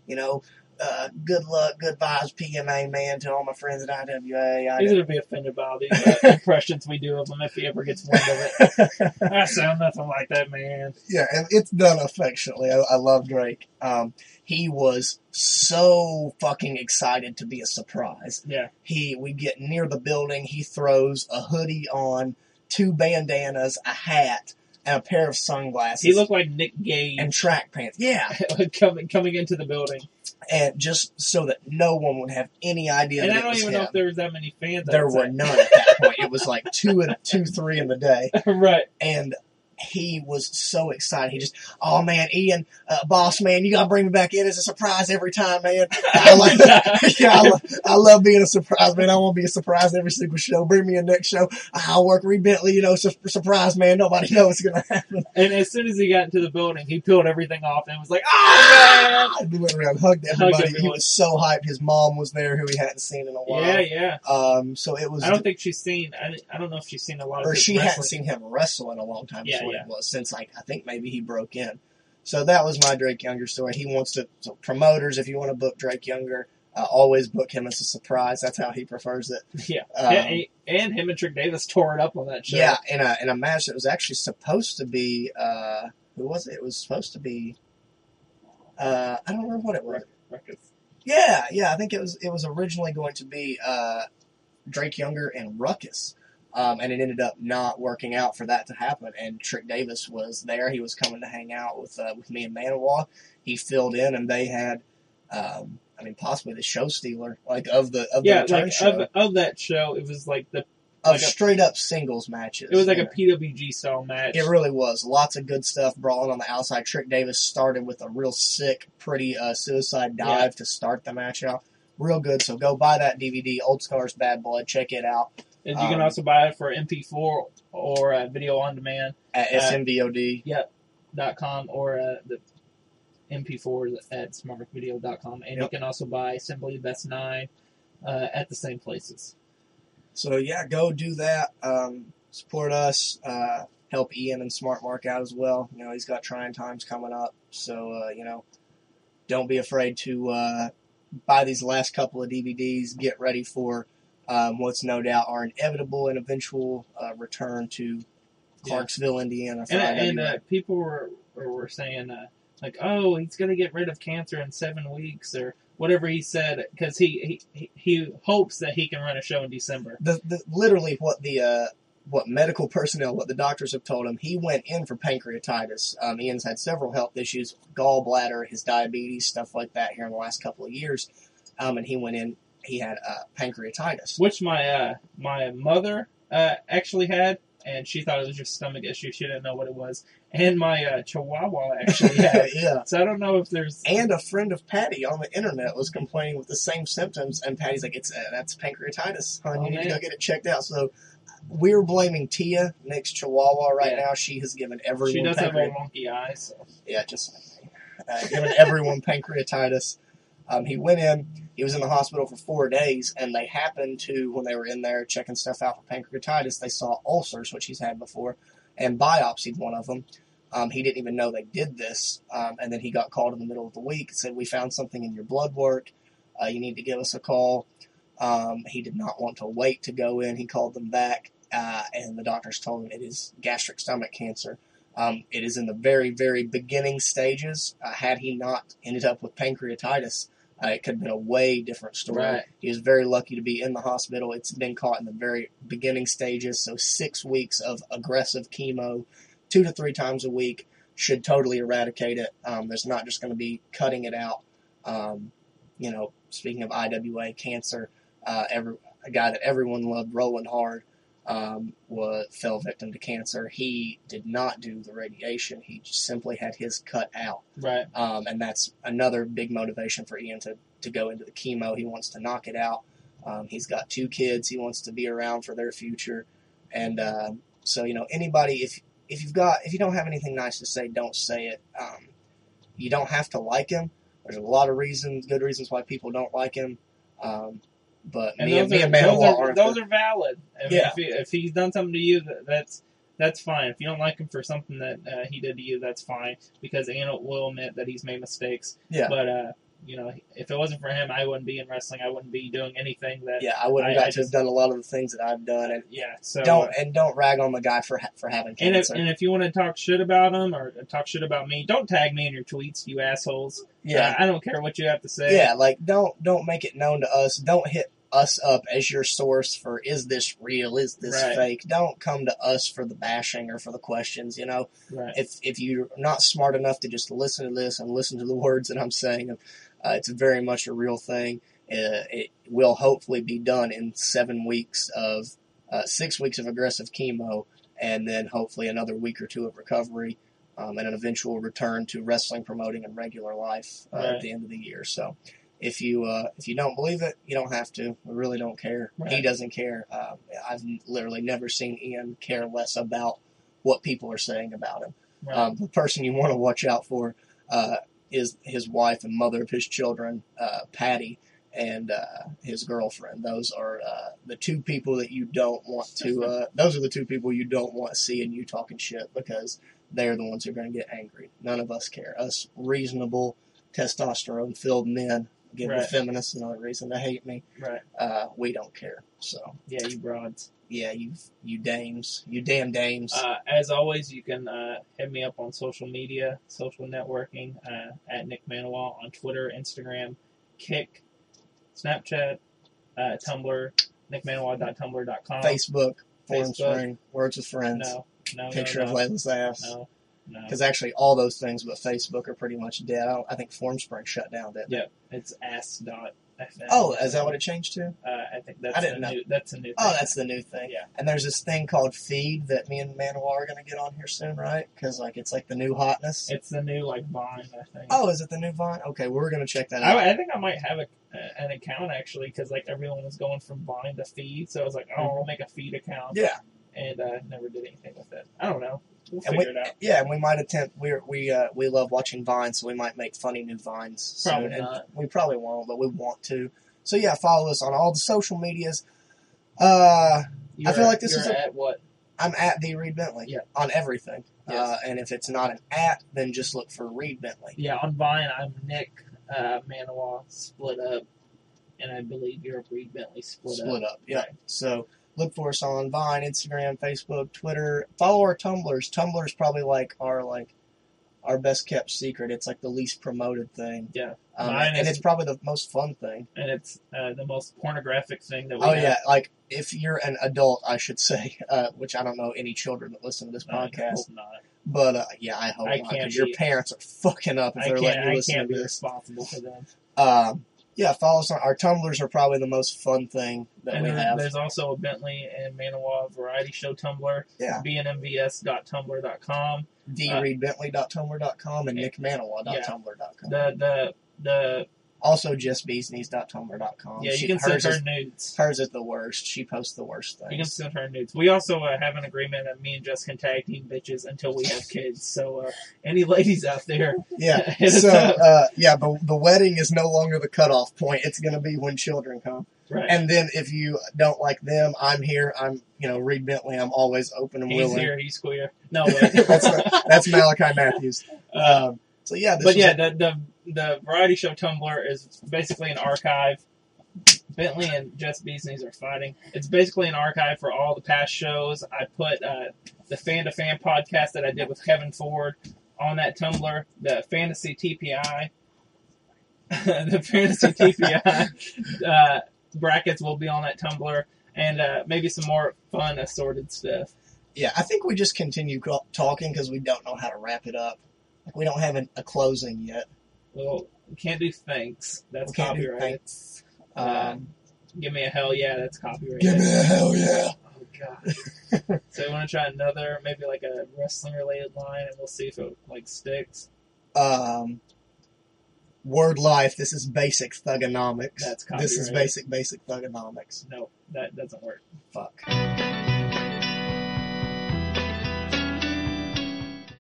you know, uh, good luck, good vibes, PMA man, to all my friends at IWA. He's gonna be offended by all these uh, impressions we do of him if he ever gets wind of it. <laughs> I sound nothing like that man. yeah, and it's done affectionately. I, I love Drake. Um, he was so fucking excited to be a surprise. Yeah, He, we get near the building. He throws a hoodie on, two bandanas, a hat, and a pair of sunglasses. he looked like Nick Gage and track pants. Yeah, <laughs> coming coming into the building. and just so that no one would have any idea And I don't even him. know if there was that many fans. there were none at that point. It was like two and two, three in the day, <laughs> right. and he was so excited. He just, oh man, Ian, uh, boss man, you gotta bring me back in as a surprise every time, man. <laughs> I like, that. <laughs> yeah, I, lo- I love being a surprise, man. I want to be a surprise every single show. Bring me a next show. I'll work Reed Bentley, you know, su- surprise, man. Nobody <laughs> knows what's gonna happen. And as soon as he got into the building, he peeled everything off and was like, "Ah!" He went around, hugged everybody. he everyone. was so hyped. His mom was there, who he hadn't seen in a while. Yeah, yeah. Um, so it was. I don't think she's seen. I, I don't know if she's seen a lot of. or she hadn't seen him wrestle in a long time. Yeah, what yeah. it was since like I think maybe he broke in. So that was my Drake Younger story. He wants to so promoters. If you want to book Drake Younger, uh, always book him as a surprise. That's how he prefers it. <laughs> Yeah, Um, and, and him and Trik Davis tore it up on that show. Yeah, in a in a match that was actually supposed to be uh, who was it? It was supposed to be uh, I don't remember what it was. Ruckus. Yeah, yeah, I think it was it was originally going to be uh, Drake Younger and Ruckus. Um, and it ended up not working out for that to happen. And Trik Davis was there. He was coming to hang out with uh, with me and Manawa. He filled in, and they had, um, I mean, possibly the show stealer, like of the of the Yeah, return like show, of, of that show, it was like the of like a- straight up singles matches. it was like a PWG style match. It really was. Lots of good stuff brawling on the outside. Trik Davis started with a real sick, pretty uh, suicide dive Yeah. to start the match out. Real good. So go buy that DVD, Old Scars Bad Blood. Check it out and you can um, also buy it for MP4 or uh, video on demand at SMVOD. dot com or uh, the MP4 at smartvideo.com. And you can also buy Simply Best 9 uh, at the same places. So yeah, go do that. Um, support us. Uh, help Ian and Smart Mark out as well. You know, he's got trying times coming up, so uh, you know, don't be afraid to uh, buy these last couple of DVDs. Get ready for um, what's no doubt our inevitable and eventual uh, return to Clarksville, Indiana. For And, and uh, people were were were saying uh, like, oh, he's gonna get rid of cancer in seven weeks or whatever he said because he, he he hopes that he can run a show in December. the, the literally what the uh, what medical personnel, what the doctors have told him, he went in for pancreatitis. Um, Ian's had several health issues, gallbladder, his diabetes, stuff like that here in the last couple of years, um, and he went in. He had uh, pancreatitis. which my uh, my mother uh, actually had, and she thought it was just stomach issue. She didn't know what it was, and my uh, Chihuahua actually <laughs> had. yeah. So I don't know if there's And a friend of Patty on the internet was complaining with the same symptoms, and Patty's like, "It's uh, that's pancreatitis, hon. Oh, you need to go get it checked out." So we're blaming Tia, Nick's Chihuahua, right Yeah. now. She has given everyone she does have a wonky eye. So. yeah, just. Uh, giving everyone pancreatitis. Um, he went in. He was in the hospital for four days, and they happened to, when they were in there checking stuff out for pancreatitis, they saw ulcers, which he's had before, and biopsied one of them. Um, he didn't even know they did this, um, and then he got called in the middle of the week and said, "We found something in your blood work. Uh, you need to give us a call." Um, he did not want to wait to go in. He called them back, uh, and the doctors told him it is gastric stomach cancer. Um, it is in the very, very beginning stages. Uh, had he not ended up with pancreatitis, uh, it could have been a way different story. Right. He was very lucky to be in the hospital. It's been caught in the very beginning stages, so six weeks of aggressive chemo, two to three times a week, should totally eradicate it. Um, there's not just going to be cutting it out. Um, you know, speaking of IWA cancer, uh, every a guy that everyone loved, Roland Hard, um, was fell victim to cancer. He did not do the radiation. He just simply had his cut out. Right. Um, and that's another big motivation for Ian to, to go into the chemo. He wants to knock it out. Um, he's got two kids. He wants to be around for their future. And uh, so, you know, anybody, if if you've got, if you don't have anything nice to say, don't say it. Um, you don't have to like him. There's a lot of reasons, good reasons why people don't like him. Um, but And me, and me are, and those, are, those are valid. I mean, Yeah. if, he, if he's done something to you, that, that's that's fine. If you don't like him for something that uh, he did to you, that's fine because Ian will admit that he's made mistakes. yeah, But uh, you know, if it wasn't for him, I wouldn't be in wrestling. I wouldn't be doing anything that. yeah. I wouldn't I- got I to just- have done a lot of the things that I've done, and Yeah. So don't and don't rag on the guy for ha- for having And if, cancer. and if you want to talk shit about him or talk shit about me, don't tag me in your tweets, you assholes. yeah, Uh, I don't care what you have to say. Yeah, like don't don't make it known to us. Don't hit us up as your source for is this real? Is this Right. fake? Don't come to us for the bashing or for the questions. You know, Right. if if you're not smart enough to just listen to this and listen to the <laughs> words that I'm saying, uh, it's very much a real thing. Uh, it will hopefully be done in seven weeks of uh, six weeks of aggressive chemo, and then hopefully another week or two of recovery. Um, and an eventual return to wrestling, promoting, and regular life uh, Right. at the end of the year. So, if you uh, if you don't believe it, you don't have to. We really don't care. He doesn't care. Uh, I've literally never seen Ian care less about what people are saying about him. Right. Um, the person you want to watch out for uh, is his wife and mother of his children, uh, Patty, and uh, his girlfriend. Those are uh, the two people that you don't want to. Uh, <laughs> those are the two people you don't want seeing you talking shit because they're the ones who are going to get angry. None of us care. Us reasonable, testosterone-filled men. Again, the feminists another reason to hate me. right. Uh, we don't care. So Yeah, you broads. yeah, you you dames, you damn dames. Uh, as always, you can uh, hit me up on social media, social networking, uh, at Nick Manuel on Twitter, Instagram, Kik, Snapchat, uh, Tumblr, nickmanuel.tumblr.com. Facebook, Forum Facebook. Spring, Words with Friends, No, no, picture no, of no, Layla's ass. no, no. Because actually, all those things but Facebook are pretty much dead. I, don't, I think Formspring shut down, didn't it? Yeah, it's ass.fm. Oh, is that what it changed to? Uh, I think that's I didn't a know. new. That's a new. Thing. Oh, that's the new thing. Yeah. And there's this thing called Feed that me and Manuel are going to get on here soon, right? Because like it's like the new hotness. It's the new like Vine. I think. oh, is it the new Vine? Okay, well, we're going to check that out. I, I think I might have a, an account actually because like everyone was going from Vine to Feed, so I was like, oh, I'll make a Feed account, yeah, and uh, never did anything with it. I don't know. We'll And out. yeah, and we might attempt. We we uh, we love watching Vines, so we might make funny new Vines soon. Probably And not. We probably won't, but we want to. So yeah, follow us on all the social medias. Uh, You're, feel like this is a- at what? I'm at the Reed Bentley. Yeah. On everything. Yes. Uh, and if it's not an at, then just look for Reed Bentley. Yeah, on Vine, I'm Nick uh, Manawa split up, and I believe you're Reed Bentley split, Split up. up. Yeah. Right. So look for us on Vine, Instagram, Facebook, Twitter. Follow our Tumblrs. Tumblr's probably like our like our best kept secret. It's like the least promoted thing. Yeah. Um, and is- it's probably the most fun thing. and it's uh, the most pornographic thing that we Oh have. yeah, like if you're an adult, I should say, <laughs> uh, which I don't know any children that listen to this I podcast, hope not. but uh, yeah, I hope I not can't because your parents are <laughs> fucking up if I they're can't. letting you I listen can't to be this. responsible for them. Um, yeah, follow us on our tumblers are probably the most fun thing that And we have. there's also a Bentley and Manawa Variety Show Tumblr, Yeah, bnmvs.tumblr.com. dreedbentley.tumblr.com and Yeah. nickmanawa.tumblr.com. The the the Also, justbeesneys.tumblr.com. yeah, you She- can send her is, nudes. hers is the worst. She posts the worst things. You can send her nudes. We also uh, have an agreement that me and Jess can tag team bitches until we have kids. So uh, any ladies out there, Yeah. <laughs> So, uh, yeah, the, the wedding is no longer the cutoff point. It's going to be when children come. right? And then if you don't like them, I'm here. I'm, you know, Reed Bentley. I'm always open and he's willing. here. He's queer. No, <laughs> but That's That's Malachi Matthews. <laughs> uh, Um, so yeah, this but yeah, the, the the variety show Tumblr is basically an archive. Bentley and Jess Beesneys are fighting. It's basically an archive for all the past shows. I put uh, the fan to fan podcast that I did with Kevin Ford on that Tumblr. The fantasy TPI, <laughs> the fantasy TPI <laughs> uh, brackets will be on that Tumblr, and uh, maybe some more fun assorted stuff. yeah, I think we just continue talking because we don't know how to wrap it up. Like we don't have a closing yet. Well, we can't do thanks. That's We copyrighted. thanks. Uh, Um, Give me a hell yeah, that's copyright. give me a hell yeah. Oh god. <laughs> so we want to try another, maybe like a wrestling related line, and we'll see if it like sticks. Um, word life. This is basic thuganomics. That's copyright. This is basic basic thuganomics. No, that doesn't work. Fuck.